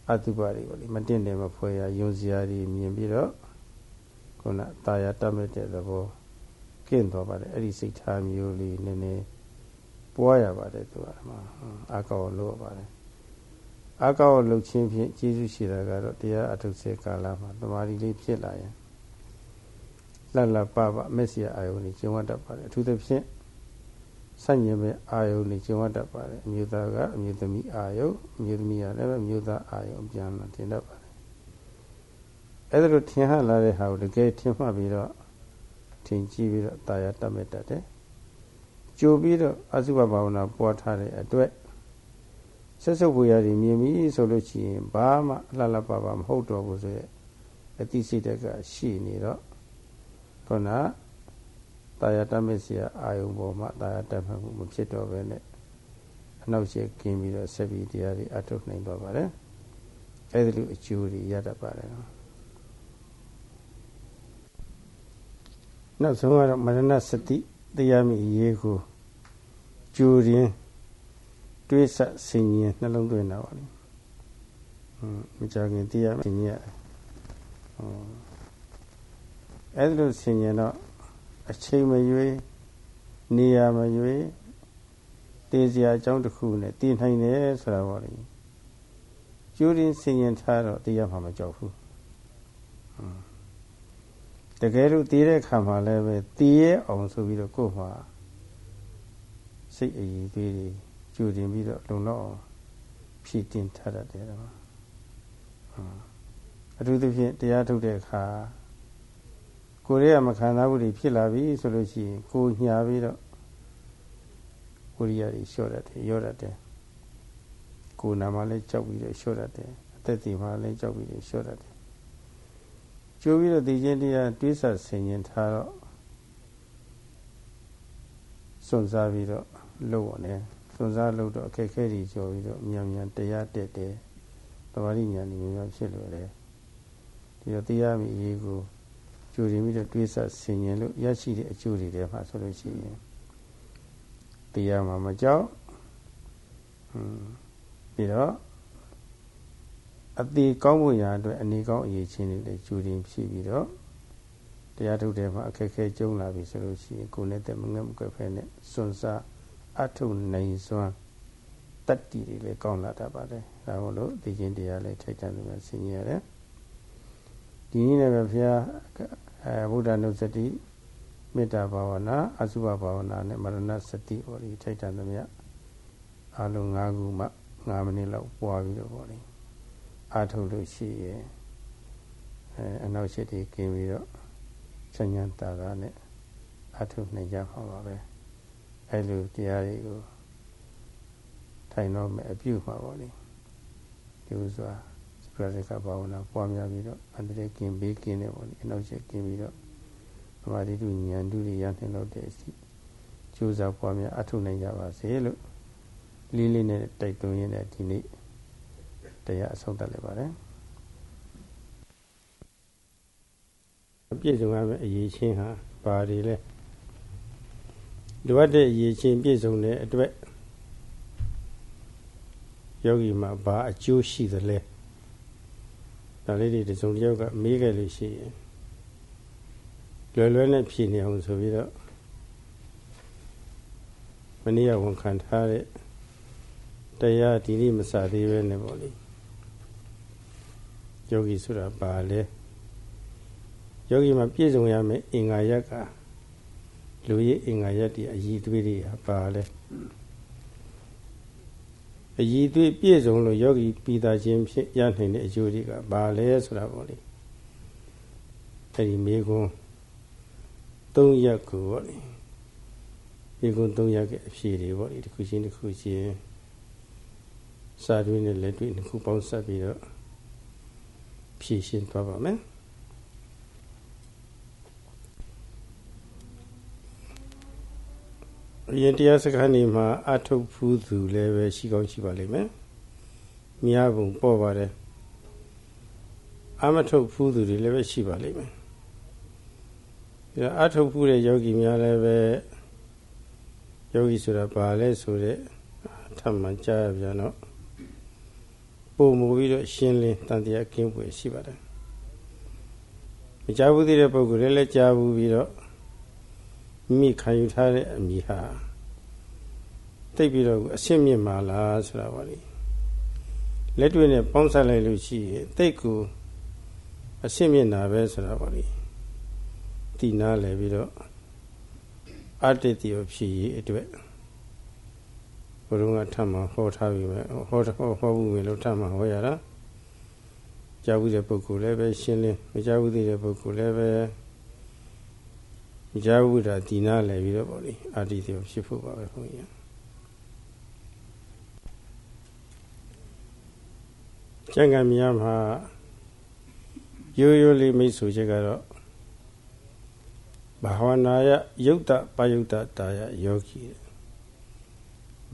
အတုပါတွေပေါ့လေမတင်တယ်မဖွယ်ရယုံစရာတွေမြင်ပြီးတော့ခုနတာယာတတ်မဲ့တဲ့သဘောကင့်သွားပါတယ်အဲ့ဒီစိတ်ထားမျိုးလေးနည်းနည်းပပွားရပါတယ်သူကအာကောက်လို့ပါတယ်အာကောက်လှုပ်ခြင်းဖြင့်ကျေးဇူးရှိတာကတော့တရားအထုတ်စေကာလမှာတမာရီလေးဖြစ်လာရင်လတ်လပပမက်ဆီယအာယုန်ကြီးကျင့်ဝတ်တတ်ပါတယ်အထူးသဖြင့် ဆန့်ကျင်မဲ့အာယုန်ကြီးကျင့်ဝတ်တတ်ပါတယ်အမျိုးသားကအမျိုးသမီးအာယုန်အမျိုးသမီးကလည်းအမျိုးသားအာယုန်ပြန်လာတင်တတ်ပါတယ်အဲ့ဒါလိုထင်ဟလာတဲ့ဟာကိုတကယ်ထင်မှတ်ပြီးတော့ထင်ကြည့်ပြီးတော့တာယာတတ်မဲ့တတ်တယ်ကြိုပြီးတော့အစုဘဘာဝနာပွားထားတဲ့အတွက်ဆက်စုပ်ဖွေရည်မြင်ပြီဆိုလို့ရှိရင်ဘာမှအလှလှပပမဟုတ်တော့ဘူးဆိုရဲ့အတိစိတ်တက်ကရှိနေတော့ခုန တာယာတမစ္စရာအာယုံပေါ်မှာတာယာတတ်မှမှုမဖြစ်တော့ဘဲနဲ့အနောက်ရှေ့ကင်းပြီးတော့ဆက်ပြီးတရားတွေအထုတ်နိုင်တော့ပါတယ်အဲဒီလိုအကျိုးတွေရတတ်ပါတယ်နော်နောက်ဆုံးကတော့မရဏစတိတရားမိရေးကိုကျူရင်းတွေးဆက်ဆင်ញင်နှလုံးသွင်းတာပါလေဟွန်းမကြခင်တရားဆင်ញင်ရတယ်ဟောအဲ့လိုဆင်ញင်တော့ အချိန်မရွေးနေရာမရွေးတည်စရာအကြောင်းတစ်ခုနဲ့တည်နိုင်တယ်ဆိုတာပါလေကျူရင်းဆင်ញင်ထားတော့တရားမှမကြောက်ဘူးဟွန်းတကယ်လို့တည်တဲ့ခါမှာလည်းပဲတည်ရဲ့အောင်ဆိုပြီးတော့ကိုယ်မှာစိတ်အည်သွေးတွေကြိုတင်ပြီးတော့လုံလောက်အောင်ဖြည့်တင်ထားတတ်တယ်တော့အထူးသဖြင့်တရားထုတ်တဲ့အခါ ကိုယ်ရဲ့မခံစားမှုတွေဖြစ်လာပြီဆိုလို့ရှိရင်ကိုညာပြီးတော့ကိုရိယာတွေလျှော့တတ်တယ်ရော့တတ်တယ်ကိုနာမှာလည်းကြောက်ပြီးတော့လျှော့တတ်တယ်အသက်တွေမှာလည်းကြောက်ပြီးတော့လျှော့တတ်တယ်ကျိုးပြီးတော့ဒီချင်းတရားတွေးဆဆင်ရင်ထားတော့စွန့်စားပြီးတော့လုပ်ရနေစွန့်စားလုပ်တော့အခက်ခဲတွေကြော်ပြီးတော့မြန်မြန်တရားတက်တယ်တမာရိညာဏ်မြန်မြန်ဖြစ်လို့လေဒီတော့တရားမိအရေးကို ကြိုတင်ပြီးတော့တွေးဆဆင်ရင်လို့ရရှိတဲ့အကျိုးတွေထဲမှာဆိုလို့ရှိရင်တရားမှာမကြောက်ဟွန်းပြီးတော့အသေးကောင်းဖို့ရာအတွက်အနေကောင်းအရေးချင်းတွေလည်းကြိုတင်ဖြည့်ပြီးတော့တရားထုတ်တယ်မှာအခက်ခဲကျုံလာပြီဆိုလို့ရှိရင်ကိုယ်နဲ့တည်းမငဲ့မကွက်ဖဲနဲ့စွန့်စားအထုတ်နိုင်စွမ်းတတ္တိတွေလည်းကောင်းလာတတ်ပါတယ်ဒါမို့လို့သိခြင်းတရားလည်းထိုက်တန်တယ်ဆင်ញရတယ်ဒီနည်းနဲ့ပဲဘုရား အဲဗုဒ္ဓနုစတိမေတ္တာဘာဝနာအစုဘဘာဝနာနဲ့မရဏစတိဟောဒီထိုက်တန်သမျှအလုံး၅ခုမှ9မိနစ်လောက်ပွားပြီးတော့ဟောဒီအာထုတ်လို့ရှိရင်အဲအနောက်ရှိတီကင်းပြီးတော့စဉ္ညာတာကနဲ့အာထုတ်နိုင်ကြမှာပါပဲအဲလိုတရားတွေကိုထိုင်တော့မယ်အပြုမှာပေါ့လေဒီဥစွာစပ ရဇကဘာဝနာပွားများပြီးတော့အန္တရာယ်ကင်းဘေးကင်းနေပေါ့လေအနောက်ရှိကင်းပြီးတော့သမာဓိတုဉာဏ်တုတွေရနိုင်တော့တဲ့အစီကြိုးစားပွားများအထုတ်နိုင်ကြပါစေလို့လေးလေးနဲ့တိုက်တွန်းရင်းနဲ့ဒီနေ့တရားအဆုံးသတ်လိုက်ပါတယ်ပြည့်စုံရမယ့်အရေးချင်းဟာဘာတွေလဲလိုအပ်တဲ့အရေးချင်းပြည့်စုံတဲ့အတွက်ယောဂီမှာဘာအကျိုးရှိသလဲ ဒါလေးတွေတစုံတစ်ယောက်ကမေးခဲ့လို့ရှိရင်လွယ်လွယ်နဲ့ဖြေနေအောင်ဆိုပြီးတော့မနေ့ကဝန်ခံထားတဲ့တရားဒီနေ့မစသေးပဲနဲ့ပေါ့လေယောဂီဆိုတာဘာလဲယောဂီမှာပြည့်စုံရမယ့်အင်္ဂါရက်ကလူရဲ့အင်္ဂါရက်တွေအည်သွေးတွေပါလဲ အည်သွေးပြည့်စုံလို့ယောဂီပြီးသားခြင်းဖြစ်ရနိုင်တဲ့အကျိုးတွေကဘာလဲဆိုတာပေါ့လေအဲဒီမေကွန်း၃ရက်ကိုပေါ့လေမေကွန်း၃ရက်ရဲ့အဖြေတွေပေါ့လေတစ်ခုချင်းတစ်ခုချင်းစာတွင်းနဲ့လက်တွေ့နှစ်ခုပေါင်းဆက်ပြီးတော့ဖြည့်ရှင်းသွားပါမယ် အရင်တရားစခန်းနေမှာအထုတ်ဖူးသူလည်းပဲရှိကောင်းရှိပါလိမ့်မယ်။မြားပုံပေါ်ပါတယ်။အမထုတ်ဖူးသူတွေလည်းပဲရှိပါလိမ့်မယ်။ဒါအထုတ်ဖူးတဲ့ယောဂီများလည်းပဲယောဂီဆိုတာဘာလဲဆိုတဲ့ထပ်မှကြားရပြန်တော့ပုံမူပြီးတော့ရှင်းလင်းတန်တရားကင်းပွေရှိပါတယ်။မကြားဘူးသေးတဲ့ပုဂ္ဂိုလ်လည်းလည်းကြားဘူးပြီးတော့ မိခံယူထားတဲ့အမိဟာထတိတ်ပြီးတော့အရှင်းမြင့်မှာလားဆိုတာပါလေလက်တွေ့နဲ့ပေါင်းဆက်လိုက်လို့ရှိရင်တိတ်ကိုအရှင်းမြင့်တာပဲဆိုတာပါလေတည်နာလဲပြီးတော့အတ္တတိယဖြစ်ရေးအတွက်ဘုရုံးကထပ်မှဟောထားပြီပဲဟောဟောဟောဘူးပဲလို့ထပ်မှဟောရတာကြားဘူးတဲ့ပုဂ္ဂိုလ်လည်းပဲရှင်းလင်းမကြားဘူးတဲ့ပုဂ္ဂိုလ်လည်းပဲ မကြားဘူးတာဒီနာလည်းပြီးတော့ပေါ့လေအာတိတိယဖြစ်ဖို့ပါပဲခွန်ကြီးကျန်ကံများမှာရိုးရိုးလေးမိတ်ဆွေချက်ကတော့ဘာဝနာယယုတ်တပယုတ်တတာယယောဂီ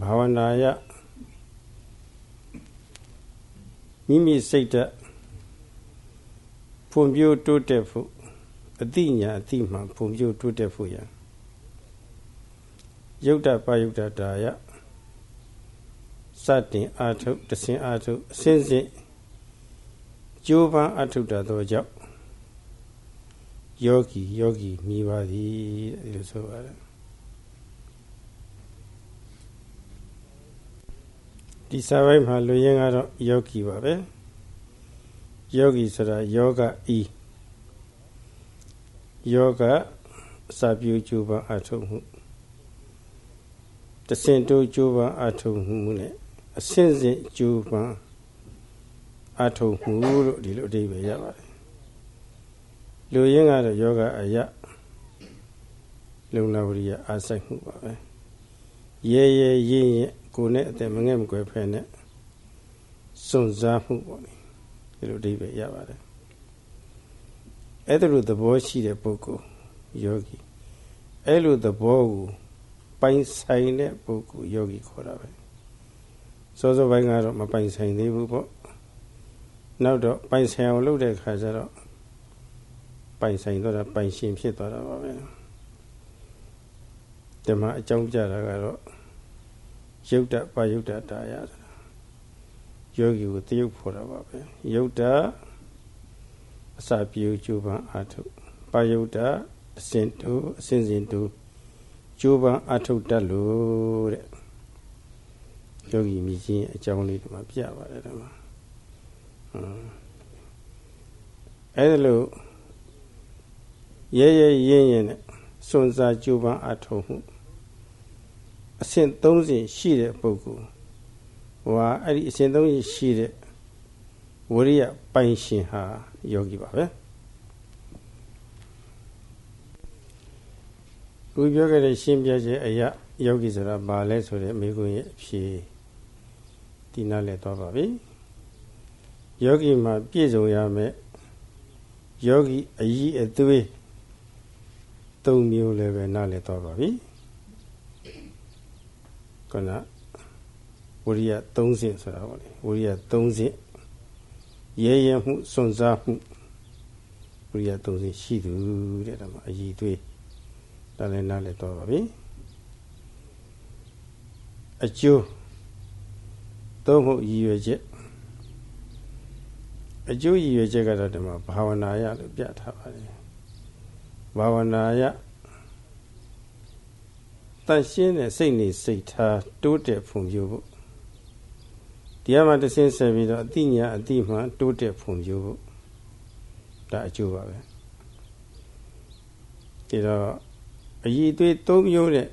ဘာဝနာယမိမိစိတ်ဓာတ်ဖွံ့ဖြိုးတိုးတက်ဖို့ အတိညာအတိမှဖွံ့ဖြိုးတိုးတက်ဖို့ရယုတ်တပယုတ်တတာယစတင်အာထုတဆင်အာထုအစင်းစင်းကျိုးပန်းအထုတသောကြောင့်ယောဂီယောဂီမြည်ပါသည်ဒီလိုဆိုပါတယ်ဒီစာပိုင်းမှာလူရင်းကတော့ယောဂီပါပဲယောဂီဆိုတာယောဂဤ ယောဂစာပြုကျိုးပန်းအထုမှုတဆင်တိုးကျိုးပန်းအထုမှုနဲ့အစင်းစင်ကျိုးပန်းအထုမှုလို့ဒီလိုအဓိပ္ပာယ်ရပါတယ်လူရင်းကတော့ယောဂအယလုံလဝရိယအာဆိုင်မှုပါပဲရဲရဲရင်ရင်ကိုယ်နဲ့အသက်မငဲ့မကွယ်ဖဲနဲ့စွန့်စားမှုပေါ့လေဒီလိုအဓိပ္ပာယ်ရပါတယ် အဲ့ဒါလိုသဘောရှိတဲ့ပုဂ္ဂိုလ်ယောဂီအဲ့လိုသဘောကိုပိုင်ဆိုင်တဲ့ပုဂ္ဂိုလ်ယောဂီခေါ်တာပဲစောစောပိုင်းကတော့မပိုင်ဆိုင်သေးဘူးပေါ့နောက်တော့ပိုင်ဆိုင်အောင်လုပ်တဲ့ခါကျတော့ပိုင်ဆိုင်တော့တာပိုင်ရှင်ဖြစ်သွားတာပါပဲဒီမှာအကြောင်းပြတာကတော့ယုတ်တပါယုတ်တတာယဆိုတာယောဂီကိုတယုတ်ဖော်တာပါပဲယုတ်တ အစာပြေကျိုးပန်းအာထုပါယုတ်တအစင်တူအစင်စင်တူကျိုးပန်းအာထုတတ်လို့တဲ့ယောဂီမြည်ချင်းအကြောင်းလေးဒီမှာပြပါတယ်ဒီမှာအဲဒါလို့ရဲရဲရင်းရင်နဲ့စွန်စားကြိုးပမ်းအထောက်မှုအဆင့်30ရှိတဲ့ပုဂ္ဂိုလ်ဟိုဟာအဲ့ဒီအဆင့်30ရှိတဲ့ ဝရိယပိုင်ရှင်ဟာယောဂီပါပဲခုပြောခဲ့တဲ့ရှင်းပြခြင်းအရာယောဂီဆိုတာဘာလဲဆိုတဲ့မိကွန်းရဲ့အဖြေဒီနားလည်သွားပါပြီယောဂီမှာပြည့်စုံရမယ်ယောဂီအကြီးအသွေးသုံးမျိုးလည်းပဲနားလည်သွားပါပြီခုနဝရိယ၃ဆင့်ဆိုတာပေါ့လေဝရိယ၃ဆင့် ရဲရဲမှုစွန့်စားမှုဝရိယ၃ဆင့်ရှိသူတဲ့ဒါမှအည်သွေးဒါလည်းနားလည်သွားပါပြီအကျိုးသုံးဖို့ရည်ရွယ်ချက်အကျိုးရည်ရွယ်ချက်ကတော့ဒီမှာဘာဝနာရလို့ပြထားပါတယ်ဘာဝနာယတန်ရှင်းတဲ့စိတ်နေစိတ်ထားတိုးတက်ဖွံ့ဖြိုးဖို့ တရားမှတဆင်းဆက်ပြီးတော့အတိညာအတိမှတိုးတက်ဖွံ့ဖြိုးဖို့ဒါအကျိုးပါပဲဒီတော့အည်သွေးသုံးမျိုးနဲ့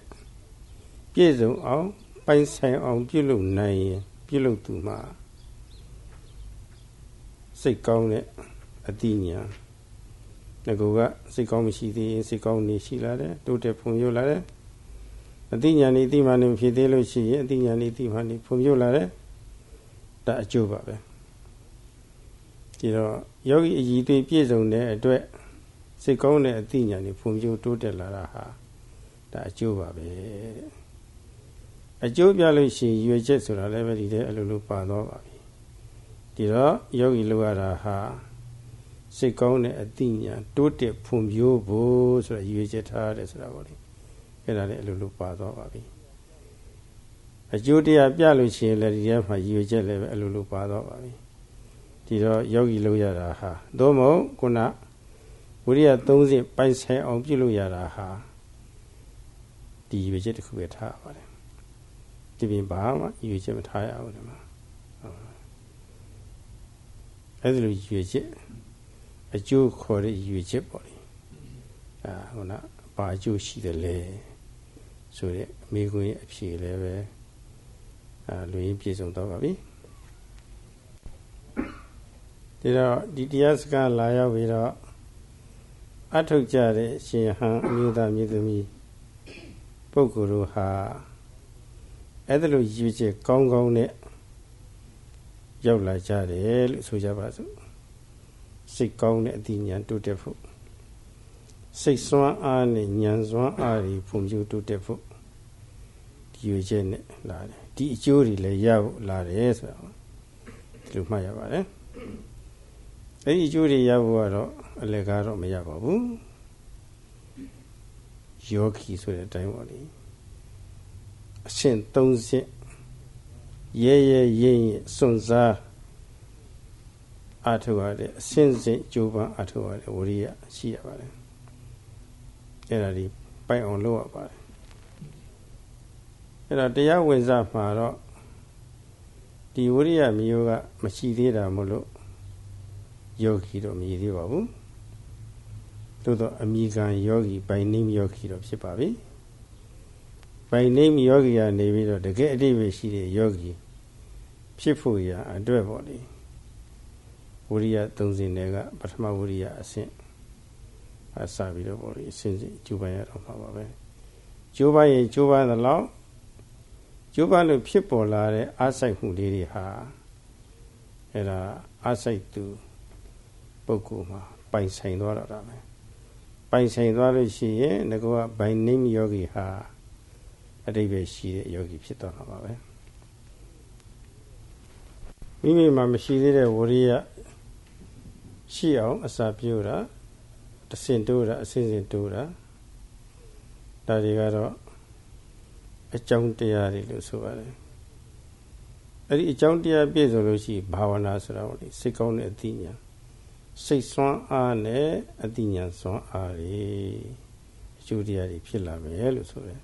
ပြည့်စုံအောင်ပိုင်ဆိုင်အောင်ပြုလုပ်နိုင်ရင်ပြုလုပ်သူမှာစိတ်ကောင်းတဲ့အတိညာငကူကစိတ်ကောင်းမရှိသေးရင်စိတ်ကောင်းနေရှိလာတယ်တိုးတက်ဖွံ့ဖြိုးလာတယ်အတိညာဏီအတိမာဏီဖြစ်သေးလို့ရှိရင်အတိညာဏီအတိမာဏီဖွံ့ဖြိုးလာတယ် ဒါအကျိုးပါပဲဒီတော့ယောဂီအည်သွေးပြည့်စုံတဲ့အတွက်စိတ်ကောင်းတဲ့အတိညာဏီဖွံ့ဖြိုးတိုးတက်လာတာဟာဒါအကျိုးပါပဲတဲ့အကျိုးပြလို့ရှိရင်ရွေချက်ဆိုတာလည်းပဲဒီတဲ့အလိုလိုပါတော့ပါပြီဒီတော့ယောဂီလိုရတာဟာစိတ်ကောင်းတဲ့အတိညာတိုးတက်ဖွံ့ဖြိုးဖို့ဆိုရည်ရွယ်ချက်ထားရတယ်ဆိုတာပေါ့လေအဲ့ဒါလည်းအလိုလိုပါသွားပါပြီ အကျိုးတရားပြလို့ရှိရင်လည်းဒီထဲမှာရည်ရွယ်ချက်လည်းပဲအလိုလိုပါသွားပါပြီဒီတော့ယောဂီလုပ်ရတာဟာသို့မဟုတ်ခုနဝိရိယ30ပိုင်ဆိုင်အောင်ပြုလုပ်ရတာဟာဒီရည်ရွယ်ချက်တစ်ခုပဲထားပါတယ်ဒီပြင်ဘာမှရွေချက်မထားရဘူးဒီမှာအဲ့ဒီလိုရွေချက်အကျိုးခေါ်တဲ့ရွေချက်ပေါ့လေအာဟုတ်လားဘာအကျိုးရှိတယ်လဲဆိုတဲ့မိခွင်းအဖြေလည်းပဲ အာလူရင်းပြည့်စုံတော့ပါပြီဒီတော့ဒီတရားစကားလာရောက်ပြီးတော့အထုတ်ကြတဲ့ရှင်ဟန်အမျိုးသားမြေသမီးပုဂ္ဂိုလ်တို့ဟာအဲ့ဒါလိုရည်ချက်ကောင်းကောင်းနဲ့ရောက်လာကြတယ်လို့ဆိုကြပါစို့စိတ်ကောင်းတဲ့အတိညာတိုးတက်ဖို့စိတ်စွမ်းအားနဲ့ဉာဏ်စွမ်းအားတွေဖွံ့ဖြိုးတိုးတက်ဖို့ဒီရွေချက်နဲ့လာတယ် ဒီအကျိုးတွေလည်းရဖို့လာတယ်ဆိုတော့ဒီလိုမှတ်ရပါတယ်အဲ့ဒီအကျိုးတွေရဖို့ကတော့အလကားတော့မရပါဘူးယောဂီဆိုတဲ့အတိုင်းပေါ့လေအရှင်း30ရဲရဲရင်ရင်စွန့်စားအထုရတဲ့အစင်းစင်ကြိုးပမ်းအထုရတဲ့ဝရိယရှိရပါတယ်အဲ့ဒါဒီပိုက်အောင်လုပ်ရပါတယ် အဲ့တော့တရားဝင်စားမှာတော့ဒီဝရိယမျိုးကမရှိသေးတာမို့လို့ယောဂီတော့မရသေးပါဘူးသို့တော့အမိခံယောဂီပိုင်နိမယောဂီတော့ဖြစ်ပါပြီပိုင်နိမယောဂီကနေပြီးတော့တကယ်အတိပ္ပယ်ရှိတဲ့ယောဂီဖြစ်ဖို့ရအတွက်ပေါ့လေဝိရိယသုံးစင်တွေကပထမဝိရိယအဆင့်အစပြီးတော့ပေါ့လေအစဉ်စဉ်ကျူပန်ရတော့မှာပါပဲကျူပန်ရင်ကျူပန်သလောက် ကျူပန်လို့ဖြစ်ပေါ်လာတဲ့အားစိုက်မှုလေးတွေဟာအဲ့ဒါအားစိုက်သူပုဂ္ဂိုလ်မှာပိုင်ဆိုင်သွားတော့တာပဲပိုင်ဆိုင်သွားလို့ရှိရင်ငကောကဘိုင်နိမယောဂီဟာအတိပ္ပယ်ရှိတဲ့ယောဂီဖြစ်သွားမှာပါပဲမိမိမှာမရှိသေးတဲ့ဝရိယရှိအောင်အစာပြိုးတာတဆင်တိုးတာအစင်းစင်တိုးတာဒါတွေကတော့ အကြောင်းတရားတွေလို့ဆိုပါတယ်အဲ့ဒီအကြောင်းတရားပြည့်စုံလို့ရှိဘာဝနာဆိုတာပေါ့လေစိတ်ကောင်းတဲ့အသိဉာဏ်စိတ်ဆွမ်းအားနဲ့အသိဉာဏ်ဆွမ်းအားတွေအကျိုးတရားတွေဖြစ်လာမယ်လို့ဆိုတယ်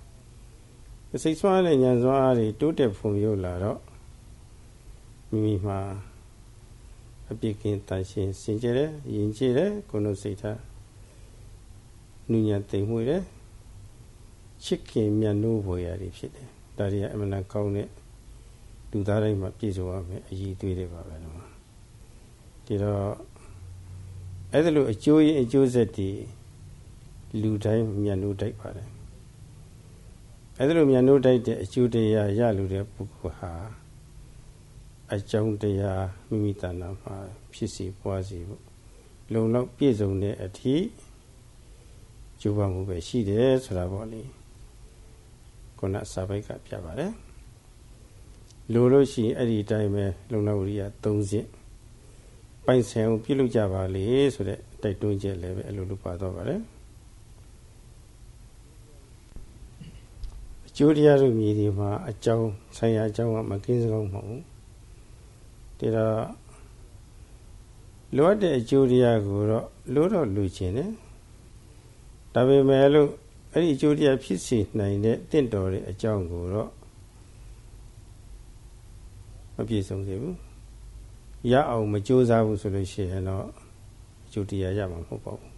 စိတ်ဆွမ်းအားနဲ့ဉာဏ်ဆွမ်းအားတွေတိုးတက်ဖွံ့ဖြိုးလာတော့မိမိမှာအပြစ်ကင်းတန်ရှင်းစင်ကြယ်တယ်ယဉ်ကျေးတယ်ကိုယ်တို့စိတ်ထားနုညံသိမ်မွေ့တယ် ချစ်ခင်မြတ်နိုးပေါ်ရာတွေဖြစ်တယ်ဒါတွေကအမှန်တန်ကောင်းတဲ့လူသားတိုင်းမှာပြည့်စုံရမယ်အည်သွေးတွေပါပဲတော့ဒီတော့အဲ့ဒါလိုအကျိုးရင်အကျိုးဆက်တွေလူတိုင်းမြတ်နိုးတိုက်ပါတယ်အဲ့ဒါလိုမြတ်နိုးတိုက်တဲ့အကျိုးတရားရလူတဲ့ပုဂ္ဂိုလ်ဟာအကြောင်းတရားမိမိတဏ္ဍာမှာဖြစ်စီပွားစီဖို့လုံလောက်ပြည့်စုံတဲ့အထိကျိုးပမှုပဲရှိတယ်ဆိုတာပေါ့လေ ခုနစာပိုက်ကပြပါတယ်လိုလို့ရှိရင်အဲ့ဒီအတိုင်းပဲလုံလောက်ဝရိယ၃စစ်ပိုင်ဆိုင်အောင်ပြုလုပ်ကြပါလေဆိုတဲ့တိုက်တွန်းချက်လည်းပဲအလိုလိုပါတော့ပါတယ်အကျိုးတရားတို့မြည်ဒီမှာအကြောင်းဆိုင်ရာအကြောင်းကမကင်းစကောင်းမဟုတ်ဘူးဒါတော့လိုအပ်တဲ့အကျိုးတရားကိုတော့လိုတော့လိုချင်တယ်ဒါပေမဲ့လို့ အဲ့ဒီအကျိုးတရားဖြစ်စေနိုင်တဲ့တင့်တော်တဲ့အကြောင်းကိုတော့မပြည့်စုံစေဘူးရအောင်မကြိုးစားဘူးဆိုလို့ရှိရင်တော့အကျိုးတရားရမှာမဟုတ်ပါဘူး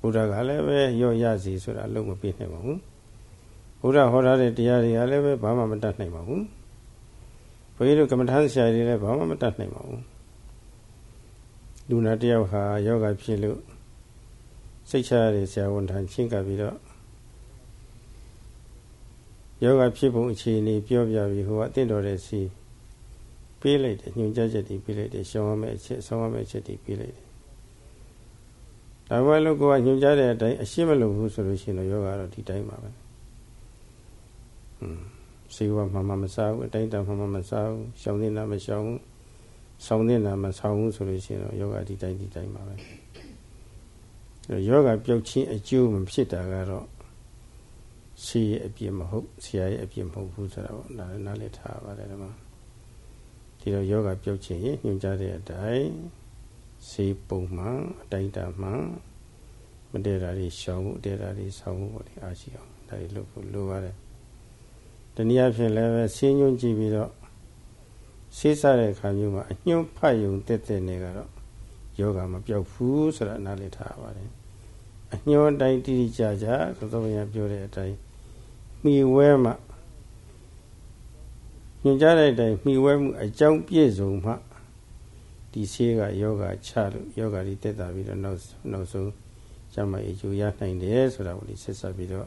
ဘုရားကလည်းပဲရော့ရစီဆိုတာအလုံးမပြည့်နိုင်ပါဘူးဘုရားဟောထားတဲ့တရားတွေကလည်းပဲဘာမှမတတ်နိုင်ပါဘူးဘုန်းကြီးတို့ကမ္မထမ်းဆရာတွေလည်းဘာမှမတတ်နိုင်ပါဘူးလူနာတယောက်ဟာယောဂဖြစ်လို့ စိတ်ချရတဲ့ဆရာဝန်ထမ်းချင်းကပ်ပြီးတော့ယောဂဖြစ်ပုံအခြေအနေပြောပြပြီးဟိုကအတင့်တော်တဲ့စီပေးလိုက်တယ်ညွှန်ကြားချက်တွေပေးလိုက်တယ်ရှောင်းရမယ့်အချက်ဆောင်းရမယ့်အချက်တွေပေးလိုက်တယ်ဒါပဲလို့ကိုကညွှန်ကြားတဲ့အတိုင်းအရှင်းမလုပ်ဘူးဆိုလို့ရှိရင်တော့ယောဂကတော့ဒီတိုင်းပါပဲอืมစေဝမှမမစားဘူးအတိုင်းတမှမမစားဘူးရှောင်းနေတာမရှောင်းဘူးဆောင်းနေတာမဆောင်းဘူးဆိုလို့ရှိရင်တော့ယောဂဒီတိုင်းဒီတိုင်းပါပဲ ယောဂပျောက်ခြင်းအကျိုးမဖြစ်တာကတော့ဆေးရဲ့အပြစ်မဟုတ်ဆရာရဲ့အပြစ်မဟုတ်ဘူးဆိုတော့ဒါလည်းနားလည်ထားပါတယ်ဒီမှာဒီတော့ယောဂပျောက်ခြင်းရင်ညွှန်ကြားတဲ့အတိုင်းဆေးပုံမှန်အတိုင်းတာမှန်မတည့်တာတွေရှောင်မှုတည့်တာတွေဆောင်းမှုပေါ့လေအားရှိအောင်ဒါတွေလုပ်ဖို့လိုပါတယ်တနည်းအားဖြင့်လည်းပဲဆင်းညွှန်းကြည့်ပြီးတော့ဆေးစားတဲ့အခါမျိုးမှာအညှို့ဖတ်ယုံတက်တဲ့နေကတော့ ယောဂမပြောက်ဘူးဆိုတာနားလည်ထားပါတယ်အညှို့တိုင်းတိတိကျကျသောသောဘုရားပြောတဲ့အတိုင်းမိဝဲမှာညွှန်ကြားတဲ့အတိုင်းမိဝဲမှုအကြောင်းပြည့်စုံမှဒီဆေးကယောဂချလို့ယောဂတွေတက်တာပြီးတော့နောက်နောက်ဆုံးကျမအကျိုးရနိုင်တယ်ဆိုတာကိုဒီဆက်ဆက်ပြီးတော့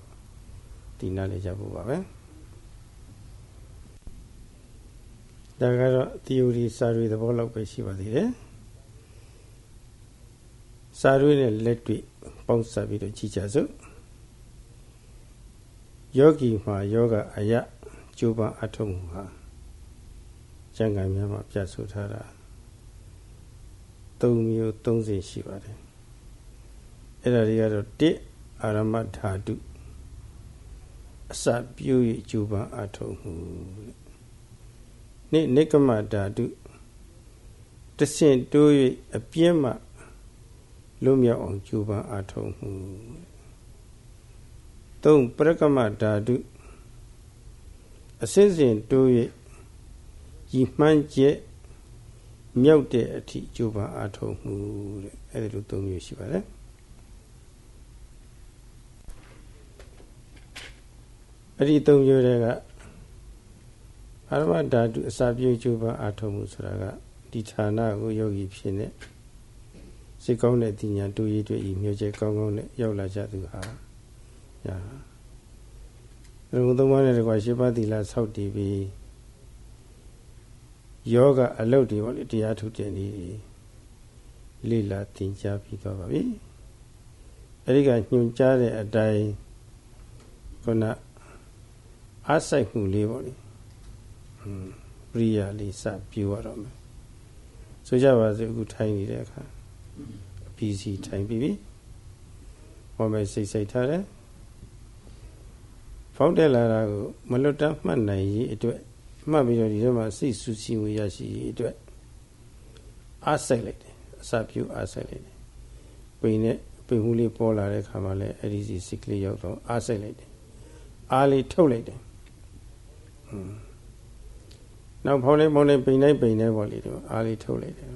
ဒီနားလည်ကြဖို့ပါပဲဒါကတော့ theory စာတွေသဘောလောက်ပဲရှိပါသေးတယ် စာတွေနဲ့လက်တွေ့ပေါင်းစပ်ပြီးတော့ကြည့်ကြစို့ယောဂီမှာယောဂအယကျိုးပန်းအထုံးဟာကျန်ကံများမှာပြတ်ဆိုထားတာ၃မျိုး၃ဆင့်ရှိပါတယ်အဲ့ဒါတွေကတော့တစ်အာရမဓာတုအစပြု၍ကျိုးပန်းအထုံးမှုနိနိကမဓာတုတဆင့်တိုး၍အပြင်းမှ လွတ်မြောက်အောင်ကြိုးပမ်းအားထုတ်မှုသုံးပရကမဓာတုအစစ်စဉ်တိုး၍ဤမှန်းကျက်မြောက်တဲ့အထိကြိုးပမ်းအားထုတ်မှုတဲ့အဲ့ဒီလိုသုံးမျိုးရှိပါတယ်အဲ့ဒီသုံးမျိုးတွေကအာရမဓာတုအစာပြုကြိုးပမ်းအားထုတ်မှုဆိုတာကဒီဌာနကိုယောဂီဖြစ်နေ စိတ်ကောင်းတဲ့တင်ညာတူရည်တွေ့ဤမျိုးကျဲကောင်းကောင်းနဲ့ရောက်လာကြသူဟာညာရုံသုံးပါးနဲ့တကွာရှင်းပါးသီလဆောက်တည်ပြီးယောဂအလုတ်တွေပေါ့လေတရားထုတဲ့နည်းလိလာသင်ကြားပြီးတော့ပါပြီအဲဒီကညွှန်ကြားတဲ့အတိုင်းခုနအားဆိုင်မှုလေးပေါ့လေပရိယာလေးစပြရတော့မယ်ဆိုကြပါစို့အခုထိုင်နေတဲ့အခါ အပီစီထိုင်ပြီးပြီဟောမယ်စိတ်စိတ်ထားတယ်ဖောက်တက်လာတာကိုမလွတ်တမ်းမှတ်နိုင်ရေးအတွက်မှတ်ပြီးတော့ဒီထဲမှာစိတ်ဆူဆီးဝရရှိရေးအတွက်အားစိတ်လိုက်တယ်အစာပြုအားစိတ်လိုက်တယ်ပိန်နဲ့ပိန်မှုလေးပေါ်လာတဲ့ခါမှာလည်းအဲ့ဒီစီစိတ်ကလေးရောက်တော့အားစိတ်လိုက်တယ်အားလေးထုတ်လိုက်တယ်ဟွန်းနောက်ဖောင်းလေးမောင်းလေးပိန်လိုက်ပိန်လိုက်ပေါ့လေဒီအားလေးထုတ်လိုက်တယ်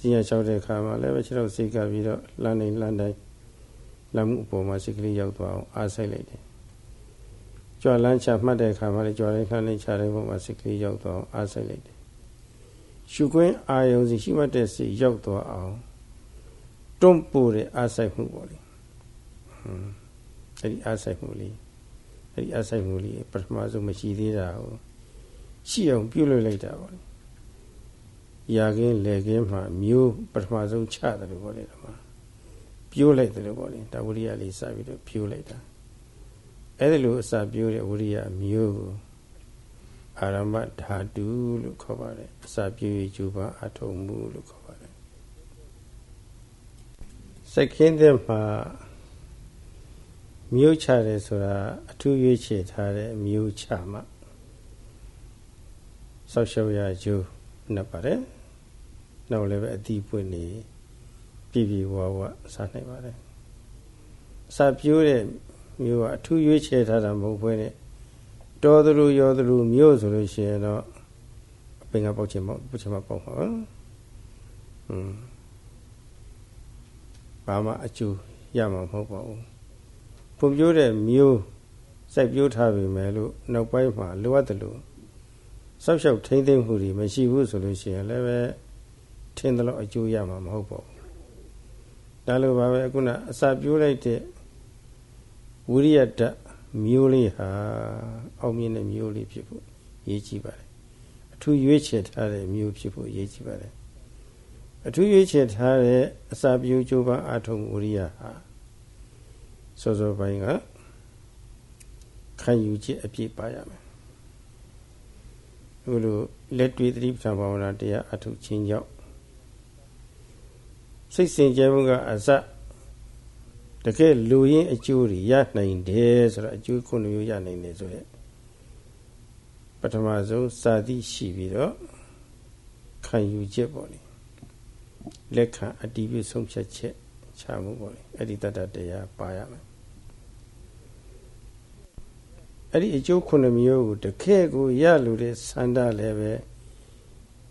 စီရလျှောက်တဲ့အခါမှာလည်းပဲခြေတော့စိတ်ကပြီးတော့လမ်းတိုင်းလမ်းတိုင်းလမ်းမှုအပေါ်မှာစိတ်ကလေးရောက်သွားအောင်အားဆိုင်လိုက်တယ်ကြွလန်းချမှတ်တဲ့အခါမှာလည်းကြွတိုင်းလှမ်းတိုင်းချတဲ့ပုံမှာစိတ်ကလေးရောက်သွားအောင်အားဆိုင်လိုက်တယ်ရှုခွင်းအာယုံစီရှိမှတ်တဲ့စိတ်ရောက်သွားအောင်တွန့်ပို့တဲ့အားဆိုင်မှုပေါ့လေဟွန်းအဲ့ဒီအားဆိုင်မှုလေးအဲ့ဒီအားဆိုင်မှုလေးပထမဆုံးမရှိသေးတာကိုရှိအောင်ပြုလုပ်လိုက်တာပေါ့လေ ရာခင်းလေခင်းမှာမျိုးပထမဆုံးချတယ်လို့ပြောလိုက်တာမှာပြိုးလိုက်တယ်လို့ပြောလိုက်ဒါဝိရိယလေးစပြီးတော့ပြိုးလိုက်တာအဲ့ဒီလိုအစာပြိုးတဲ့ဝိရိယမျိုးကိုအာရမဓာတုလို့ခေါ်ပါတယ်အစာပြိုးရေးကျူပါအထုံမှုလို့ခေါ်ပါတယ်စက်ခင်းတဲ့မှာမျိုးချတယ်ဆိုတာအထူးရွေးချယ်ထားတဲ့မျိုးချမှဆောက်ရှောက်ရကျိုးနှပ်ပါတယ် နောက်လည်းပဲအတိပွင့်နေပြပြဝဝစားနိုင်ပါတယ်အစာပြိုးတဲ့မျိုးကအထူးရွေးချယ်ထားတာမဟုတ်ဘဲနဲ့တော်သလိုရောသလိုမျိုးဆိုလို့ရှိရင်တော့အပင်ကပေါက်ချင်ပေါက်ပုချင်မပေါက်ပါဘူးဟွန်းဘာမှအကျိုးရမှာမဟုတ်ပါဘူးဖွံ့ဖြိုးတဲ့မျိုးစိုက်ပျိုးထားပြီမယ်လို့နောက်ပိုင်းမှာလိုအပ်တယ်လို့ဆောက်ရှောက်ထိမ့်သိမ့်မှုတွေမရှိဘူးဆိုလို့ရှိရင်လည်းပဲ ထင်တယ်လို့အကျိုးရမှာမဟုတ်ပါဘူးဒါလိုပါပဲခုနအစာပြိုးလိုက်တဲ့ဝိရိယတမျိုးလေးဟာအောင်မြင်တဲ့မျိုးလေးဖြစ်ဖို့ရေးကြည့်ပါတယ်အထူးရွေးချယ်ထားတဲ့မျိုးဖြစ်ဖို့ရေးကြည့်ပါတယ်အထူးရွေးချယ်ထားတဲ့အစာပြိုးကြိုးပမ်းအထုံဝိရိယဟာစောစောပိုင်းကခံယူခြင်းအပြည့်ပါရမယ်အခုလိုလက်တွေ့သတိပဋ္ဌာန်ဘာဝနာတရားအထုခြင်းကြောင့် စိတ်စင်ကြဲမှုကအစတကယ်လူရင်းအကျိုးတွေရနိုင်တယ်ဆိုတော့အကျိုးခုနှစ်မျိုးရနိုင်တယ်ဆိုရက်ပထမဆုံးစာတိရှိပြီးတော့ခံယူချက်ပေါ့လေလက်ခံအတီးပြဆုံးဖြတ်ချက်ချမှုပေါ့လေအဲ့ဒီတတ္တတရားပါရမယ်အဲ့ဒီအကျိုးခုနှစ်မျိုးကိုတခဲကိုရလို့တဲ့ဆန္ဒလည်းပဲ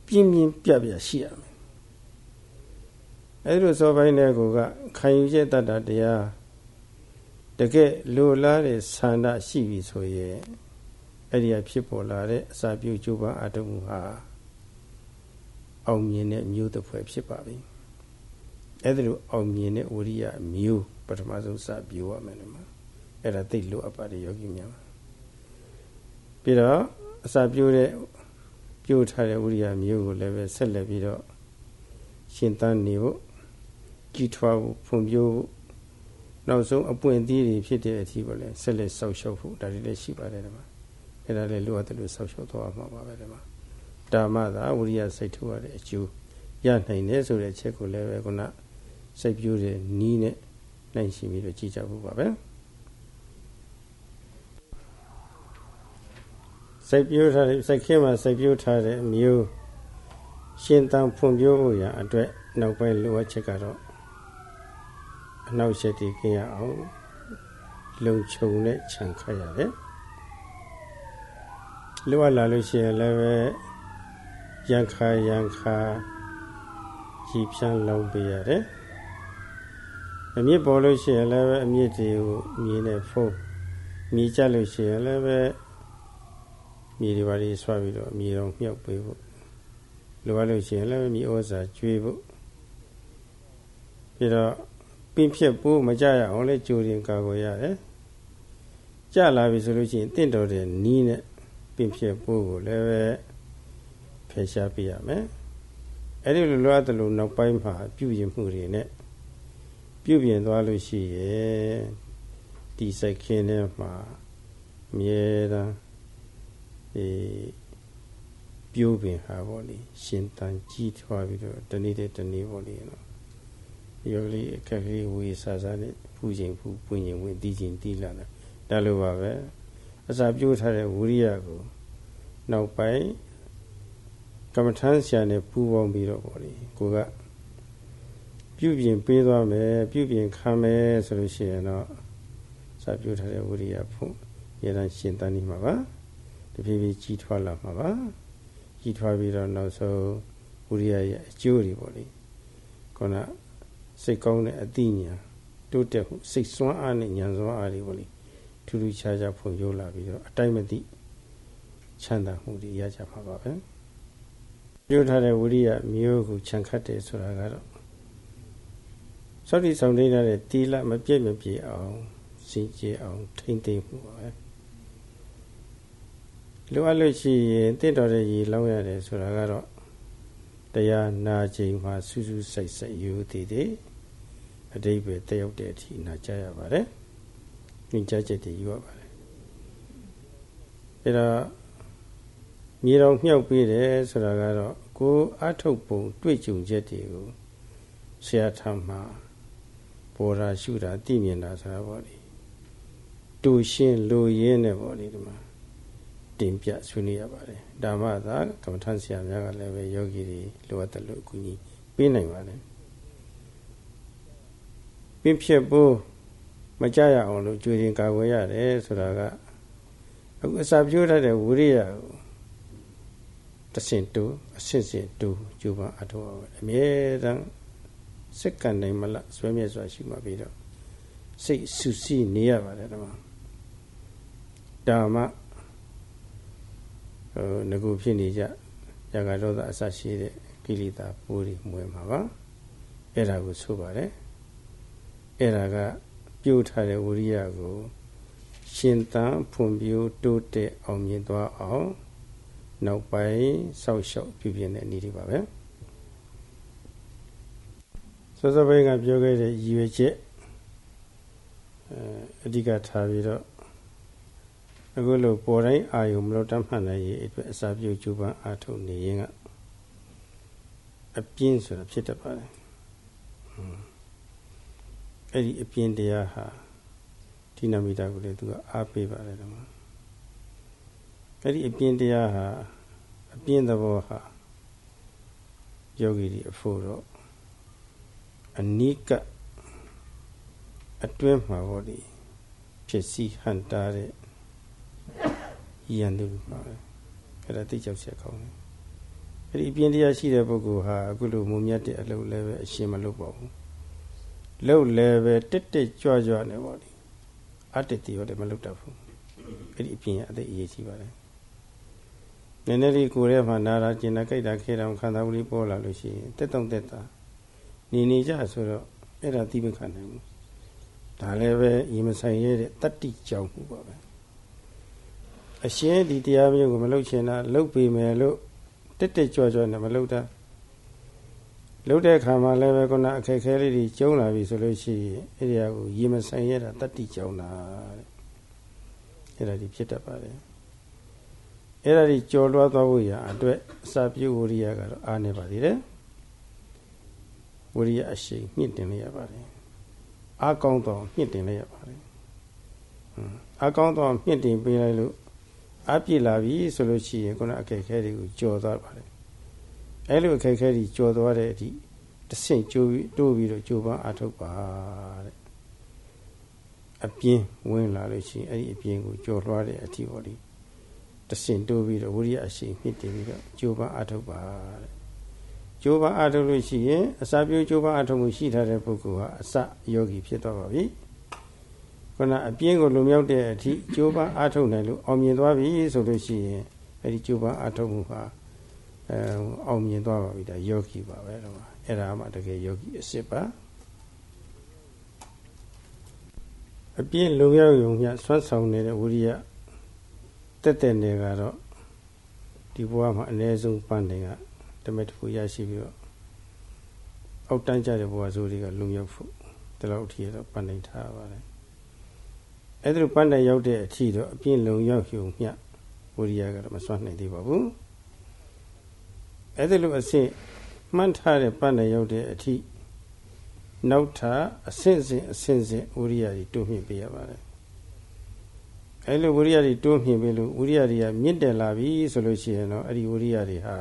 ပြင်းပြင်းပြပြရှိရမယ် အဲ့လိုစောပိုင်းတဲ့ကိုကခံယူချက်တတ်တာတရားတကယ်လိုလားတဲ့ဆန္ဒရှိပြီဆိုရင်အဲ့ဒီအဖြစ်ပေါ်လာတဲ့အစာပြုကျိုးပန်းအတုမှုဟာအောင်မြင်တဲ့မျိုးတစ်ဖွဲ့ဖြစ်ပါပြီအဲ့ဒါလိုအောင်မြင်တဲ့ဝိရိယမျိုးပထမဆုံးစပြောရမယ်လို့အဲ့ဒါသိလို့အပ်ပါတယ်ယောဂီများပြီးတော့အစာပြိုးတဲ့ပြိုးထားတဲ့ဝိရိယမျိုးကိုလည်းပဲဆက်လက်ပြီးတော့ရှင်သန်နေဖို့ ကြီးထွားဖို့ဖွံ့ဖြိုးဖို့နောက်ဆုံးအပွင့်သီးတွေဖြစ်တဲ့အထိပေါ့လေဆက်လက်ဆောက်ရှောက်ဖို့ဒါတွေလည်းရှိပါတယ်ဒီမှာအဲ့ဒါလည်းလိုအပ်တယ်လို့ဆောက်ရှောက်သွားမှာပါပဲဒီမှာဒါမှသာဝိရိယစိတ်ထုတ်ရတဲ့အကျိုးရနိုင်တယ်ဆိုတဲ့အချက်ကိုလည်းပဲခုနစိတ်ပြိုးတဲ့နီးနဲ့နိုင်ရှိပြီးတော့ကြည်ကြဖို့ပါပဲစိတ်ပြိုးထားတဲ့စိတ်ခဲမှာစိတ်ပြိုးထားတဲ့မျိုးရှင်သန်ဖွံ့ဖြိုးဖို့ရအတွက်နောက်ပိုင်းလိုအပ်ချက်ကတော့ အနောက်ရှက်တီကင်းရအောင်လုံခြုံနဲ့ခြံခတ်ရတယ်လိုအပ်လာလို့ရှိရင်လည်းပဲရန်ခါရန်ခါကြီးဖြန်းလုံးပေးရတယ်အမြင့်ပေါ်လို့ရှိရင်လည်းပဲအမြင့်တွေကိုမြည်နဲ့ဖုတ်မြည်ကြလို့ရှိရင်လည်းပဲမြေတွေပါလေးဆွပြီးတော့မြေတော်မြှောက်ပေးဖို့လိုအပ်လို့ရှိရင်လည်းမြေဩဇာကျွေးဖို့ပြီးတော့ ပင်ဖြစ်ပိုးမကြရအောင်လဲကြိုတင်ကာကွယ်ရတယ်ကြလာပြီဆိုလို့ရှိရင်တင့်တော်တဲ့နီးနဲ့ပင်ဖြစ်ပိုးကိုလည်းပဲဖယ်ရှားပြရမယ်အဲ့ဒီလိုလိုအပ်တယ်လို့နောက်ပိုင်းမှာပြုရင်မှုတွေနဲ့ပြုပြင်သွားလို့ရှိရဲ့ဒီစိတ်ခင်းထဲမှာအမြဲတမ်းအေးပြိုးပင်ဟာပေါ့လေရှင်တန်ကြီးထွားပြီးတော့တနေ့တည်းတနေ့ပေါ့လေနော် ယောဂီအခက်ကြီးဝေဆာဆာနဲ့ဖူးခြင်းဖူးပွင့်ခြင်းဝင်တီးခြင်းတီးလာတယ်ဒါလိုပါပဲအစာပြိုးထားတဲ့ဝိရိယကိုနောက်ပိုင်းကမ္မထမ်းဆရာနဲ့ပူးပေါင်းပြီးတော့ပေါ့လေကိုကပြုပြင်ပေးသွားမယ်ပြုပြင်ခံမယ်ဆိုလို့ရှိရင်တော့စာပြိုးထားတဲ့ဝိရိယဖို့ရန်ရှင်တန်နေမှာပါတဖြည်းဖြည်းကြီးထွားလာမှာပါကြီးထွားပြီးတော့နောက်ဆုံးဝိရိယရဲ့အကျိုးတွေပေါ့လေခုန စိတ်ကောင်းတဲ့အသိဉာဏ်တိုးတက်မှုစိတ်စွမ်းအားနဲ့ဉာဏ်စွမ်းအားတွေပေါ့လေထူးထူးခြားခြားဖွံ့ဖြိုးလာပြီးတော့အတိုင်းမသိချမ်းသာမှုတွေရကြမှာပါပဲပြောထားတဲ့ဝိရိယမျိုးကိုခြံခတ်တယ်ဆိုတာကတော့စောတိဆောင်နေတဲ့တီလမပြည့်မပြေအောင်စင်ကြယ်အောင်ထိမ့်သိမ့်မှုပါပဲလိုအပ်လို့ရှိရင်တင့်တော်တဲ့ရေလောင်းရတယ်ဆိုတာကတော့တရားနာချိန်မှာစူးစူးဆိုင်ဆိုင်ယူတည်တည် အတိပ္ပယ်တယောက်တဲ့အထိနာကြရပါတယ်။ညင်ကြချက်တွေယူရပါတယ်။အဲတော့မြေတော်မြှောက်ပေးတယ်ဆိုတာကတော့ကိုအထုတ်ပုံတွေ့ကြုံချက်တွေကိုဆရာထမ်းမှာပေါ်တာရှုတာသိမြင်တာဆိုတာပေါ့လေ။တူရှင်းလိုရင်းနဲ့ပေါ့လေဒီမှာတင်ပြဆွေးနွေးရပါတယ်ဒါမှသာကမ္မထဆရာများကလည်းပဲယောဂီတွေလိုအပ်တယ်လို့အကူအညီပေးနိုင်ပါတယ် ပြင်းဖြစ်ဖို့မကြရအောင်လို့ကြွေရင်ကာကွယ်ရတယ်ဆိုတာကအခုအစာပြိုးတတ်တဲ့ဝိရိယကိုတဆင့်တူအဆင့်ဆင့်တူကျူပါအထောက်အမြဲတမ်းစက္ကန့်တိုင်းမလဆွဲမြဲစွာရှိမှပြီးတော့စိတ်ဆူဆီးနေရပါတယ်ဓမ္မဒါမှဟိုငကူဖြစ်နေကြရဂဒေါသအစရှိတဲ့ကိလေသာပိုးတွေမွေမှာပါအဲ့ဒါကိုဆိုပါတယ် အဲ့ဒါကပြုတ်ထားတဲ့ဝိရိယကိုရှင်သန်ဖွံ့ဖြိုးတိုးတက်အောင်မြင်သွားအောင်နောက်ပိုင်းစောက်ရှောက်ပြုပြင်တဲ့နည်းတွေပါပဲစောစောပိုင်းကပြောခဲ့တဲ့ရည်ရွယ်ချက်အဲအဓိကထားပြီးတော့အခုလိုပေါ်တိုင်းအာယုံမလို့တတ်မှတ်နိုင်ရေးအတွက်အစာပြုတ်ကျူပန်းအာထုတ်နေရင်ကအပြင်းဆိုတာဖြစ်တတ်ပါတယ် အဲ့ဒီအပြင်းတရားဟာဒီနာမီတာကိုလည်းသူကအားပေးပါတယ်တော့အဲ့ဒီအပြင်းတရားဟာအပြင်းသဘောဟာယောဂီဒီအဖို့တော့အနိကအတွင်းမှာဟောဒီဖြစ်စီဟန်တာတဲ့ရန်သူပါပဲအဲ့ဒါသိကြောက်ချက်ကောင်းတယ်အဲ့ဒီအပြင်းတရားရှိတဲ့ပုဂ္ဂိုလ်ဟာအခုလိုမုံမြတ်တဲ့အလုပ်လည်းပဲအရှင်းမလုပ်ပါဘူး လုပ်လည်းပဲတက်တက်ကြွကြွနေပါလိအတ္တတိရောလည်းမလုပ်တတ်ဘူးအဲ့ဒီအပြင်အသိအရေးကြီးပါတယ်နည်းနည်းလေးကိုယ်ထဲမှာနာတာကျင်တာကြိုက်တာခဲတာခန္ဓာဝလိပေါ်လာလို့ရှိရင်တက်တောင့်တက်တာနေနေကြဆိုတော့အဲ့ဒါသိမခံနိုင်ဘူးဒါလည်းပဲရေမဆိုင်ရတဲ့တတ္တိကြောင့်မှုပါပဲအရှင်းဒီတရားမျိုးကိုမလုပ်ချင်တာလုပ်ပေမယ်လို့တက်တက်ကြွကြွနဲ့မလုပ်တာ လုပ်တဲ့အခါမှာလည်းပဲခုနအခက်ခဲလေးတွေကျုံလာပြီဆိုလို့ရှိရင်အဲ့ဒီဟာကိုရေမဆိုင်ရတာတတ္တိကြောင့်တာတဲ့အဲ့ဒါဒီဖြစ်တတ်ပါတယ်အဲ့ဒါဒီကြော်လွှားသွားဖို့ရအတွက်အစာပြုဝရိယကတော့အားနေပါသေးတယ်ဝရိယအရှိန်မြင့်တင်လိုက်ရပါတယ်အားကောင်းတော့မြင့်တင်လိုက်ရပါတယ်အားကောင်းတော့မြင့်တင်ပေးလိုက်လို့အပြည့်လာပြီဆိုလို့ရှိရင်ခုနအခက်ခဲတွေကိုကြော်သွားပါတယ် အဲ့လိုအခက်ခဲတွေကြော်သွားတဲ့အထိတဆင့်ကျိုးပြီးတိုးပြီးတော့ကြိုးပမ်းအထုတ်ပါတဲ့အပြင်းဝင်လာလို့ရှိရင်အဲ့ဒီအပြင်းကိုကြော်လွှားတဲ့အထိပေါ့ဒီတဆင့်တိုးပြီးတော့ဝိရိယအရှိန်မြင့်တင်ပြီးတော့ကြိုးပမ်းအထုတ်ပါတဲ့ကြိုးပမ်းအထုတ်လို့ရှိရင်အစာပြုကြိုးပမ်းအထုတ်မှုရှိထားတဲ့ပုဂ္ဂိုလ်ဟာအစယောဂီဖြစ်သွားပါပြီခုနအပြင်းကိုလုံမြောက်တဲ့အထိကြိုးပမ်းအားထုတ်နိုင်လို့အောင်မြင်သွားပြီဆိုလို့ရှိရင်အဲဒီကြိုးပမ်းအားထုတ်မှုဟာ အဲအောင်မြင်သွားပါပြီဒါယောဂီပါပဲတော့အဲ့ဒါမှတကယ်ယောဂီအစ်စ်ပါအပြင်းလုံမြောက်ရုံညဆွမ်းဆောင်နေတဲ့ဝိရိယတက်တဲ့နေကတော့ဒီဘဝမှာအ ਨੇ ဆုံးပန်းတယ်ကတမက်တခုရရှိပြီးတော့အောက်တန်းကြတဲ့ဘဝဆိုတွေကလုံမြောက်ဖို့ဒီလောက်အထိတော့ပန်းနိုင်ထားပါတယ်အဲ့ဒါလိုပန်းတိုင်ရောက်တဲ့အထိတော့အပြင်းလုံရောက်ရုံမျှဝိရိယကတော့မစွန့်နိုင်သေးပါဘူး အဲ့ဒါလိုအဆင့်မှန်းထားတဲ့ပန်းတိုင်ရောက်တဲ့အထိနောက်ထပ်အဆင့်စဉ်အဆင့်စဉ်ဝိရိယတွေတိုးမြင့်ပေးရပါတယ်အဲ့လိုဝိရိယတွေတိုးမြင့်ပေးလို့ဝိရိယတွေကမြင့်တက်လာပြီဆိုလို့ရှိရင်တော့အဲ့ဒီဝိရိယတွေဟာ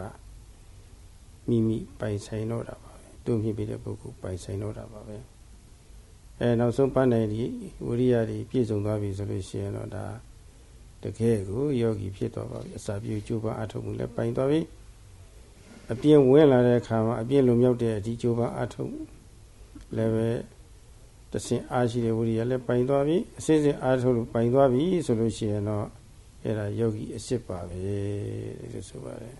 မိမိပိုင်ဆိုင်တော့တာပါပဲတိုးမြင့်ပေးတဲ့ပုဂ္ဂိုလ်ပိုင်ဆိုင်တော့တာပါပဲအဲနောက်ဆုံးပန်းနိုင်ဒီဝိရိယတွေပြည့်စုံသွားပြီဆိုလို့ရှိရင်တော့ဒါတကယ်ကိုယောဂီဖြစ်သွားပါပြီအစာပြေကျိုးပန်းအထုပ်မှုလည်းပိုင်သွားပြီ အပြင်းဝင်လာတဲ့အခါမှာအပြင်းလုံမြောက်တဲ့အဒီကျိုးပန်းအထုပ်လည်းပဲတဆင်အားရှိတဲ့ဝိရိယလည်းပိုင်သွားပြီအစစ်စစ်အားထုတ်လို့ပိုင်သွားပြီဆိုလို့ရှိရင်တော့အဲ့ဒါယောဂီအစစ်ပါပဲလို့ဆိုပါတယ်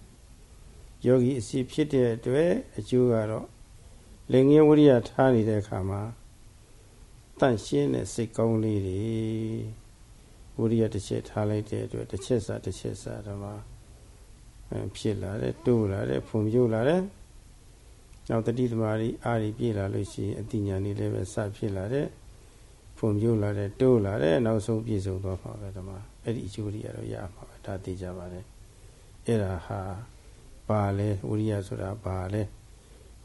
ယောဂီအစစ်ဖြစ်တဲ့အတွက်အကျိုးကတော့လင်ငယ်ဝိရိယထားနေတဲ့အခါမှာတန့်ရှင်းတဲ့စိတ်ကောင်းလေးတွေဝိရိယတစ်ချက်ထားလိုက်တဲ့အတွက်တစ်ချက်စာတစ်ချက်စာတော့မှ ဖြစ်လာတယ်တိုးလာတယ်ဖွံ့ဖြိုးလာတယ်နောက်တတိသမารီအားရီပြည့်လာလို့ရှိရင်အတိညာနေလည်းပဲစဖြစ်လာတယ်ဖွံ့ဖြိုးလာတယ်တိုးလာတယ်နောက်ဆုံးပြည့်စုံသွားမှာပဲဓမ္မအဲ့ဒီအကျိုးတွေကတော့ရမှာပဲဒါသိကြပါလေအဲ့ဒါဟာပါလဲဝိရိယဆိုတာပါလဲ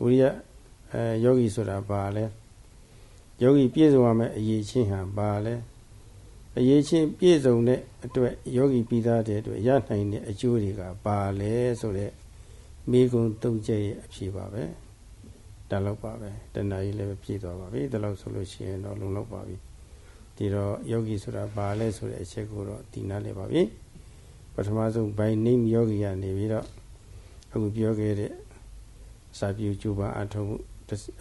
ဝိရိယအဲယောဂီဆိုတာပါလဲယောဂီပြည့်စုံရမယ့်အရေးချင်းဟာဘာလဲ အရေးချင်းပြည့်စုံတဲ့အတွက်ယောဂီပြီးသားတဲ့အတွက်ရနိုင်တဲ့အကျိုးတွေကဘာလဲဆိုတဲ့မိကုံတုံကျဲရဲ့အဖြေပါပဲဒါလောက်ပါပဲတဏှာကြီးလည်းပြည့်သွားပါပြီဒါလောက်ဆိုလို့ရှိရင်တော့လုံလောက်ပါပြီဒီတော့ယောဂီဆိုတာဘာလဲဆိုတဲ့အချက်ကိုတော့ဒီနားလည်ပါပြီပထမဆုံးဘိုင်နိမယောဂီကနေပြီးတော့အခုပြောခဲ့တဲ့စာပြူကျူပါအထုံးမှု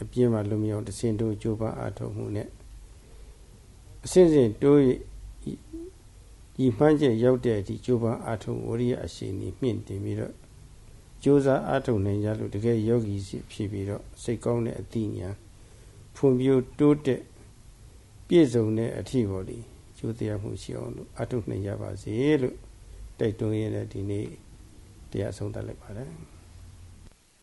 အပြင်းမှလွတ်မြောက်တဆင်တို့ကြိုးပမ်းအားထုတ်မှုနဲ့အစဉ်စဉ်တိုး ဤမှန်းချက်ရောက်တဲ့အထိကြိုးပမ်းအားထုတ်ဝရိယအရှိန်ကြီးမြင့်တင်ပြီးတော့ကြိုးစားအားထုတ်နိုင်ကြလို့တကယ်ယောဂီစီဖြစ်ပြီးတော့စိတ်ကောင်းတဲ့အတိညာဖွံ့ဖြိုးတိုးတက်ပြည့်စုံတဲ့အထိပေါ်ဒီကျိုးတရားမှုရှိအောင်လို့အားထုတ်နိုင်ကြပါစေလို့တိုက်တွန်းရတဲ့ဒီနေ့တရားဆုံးသတ်လိုက်ပါတယ်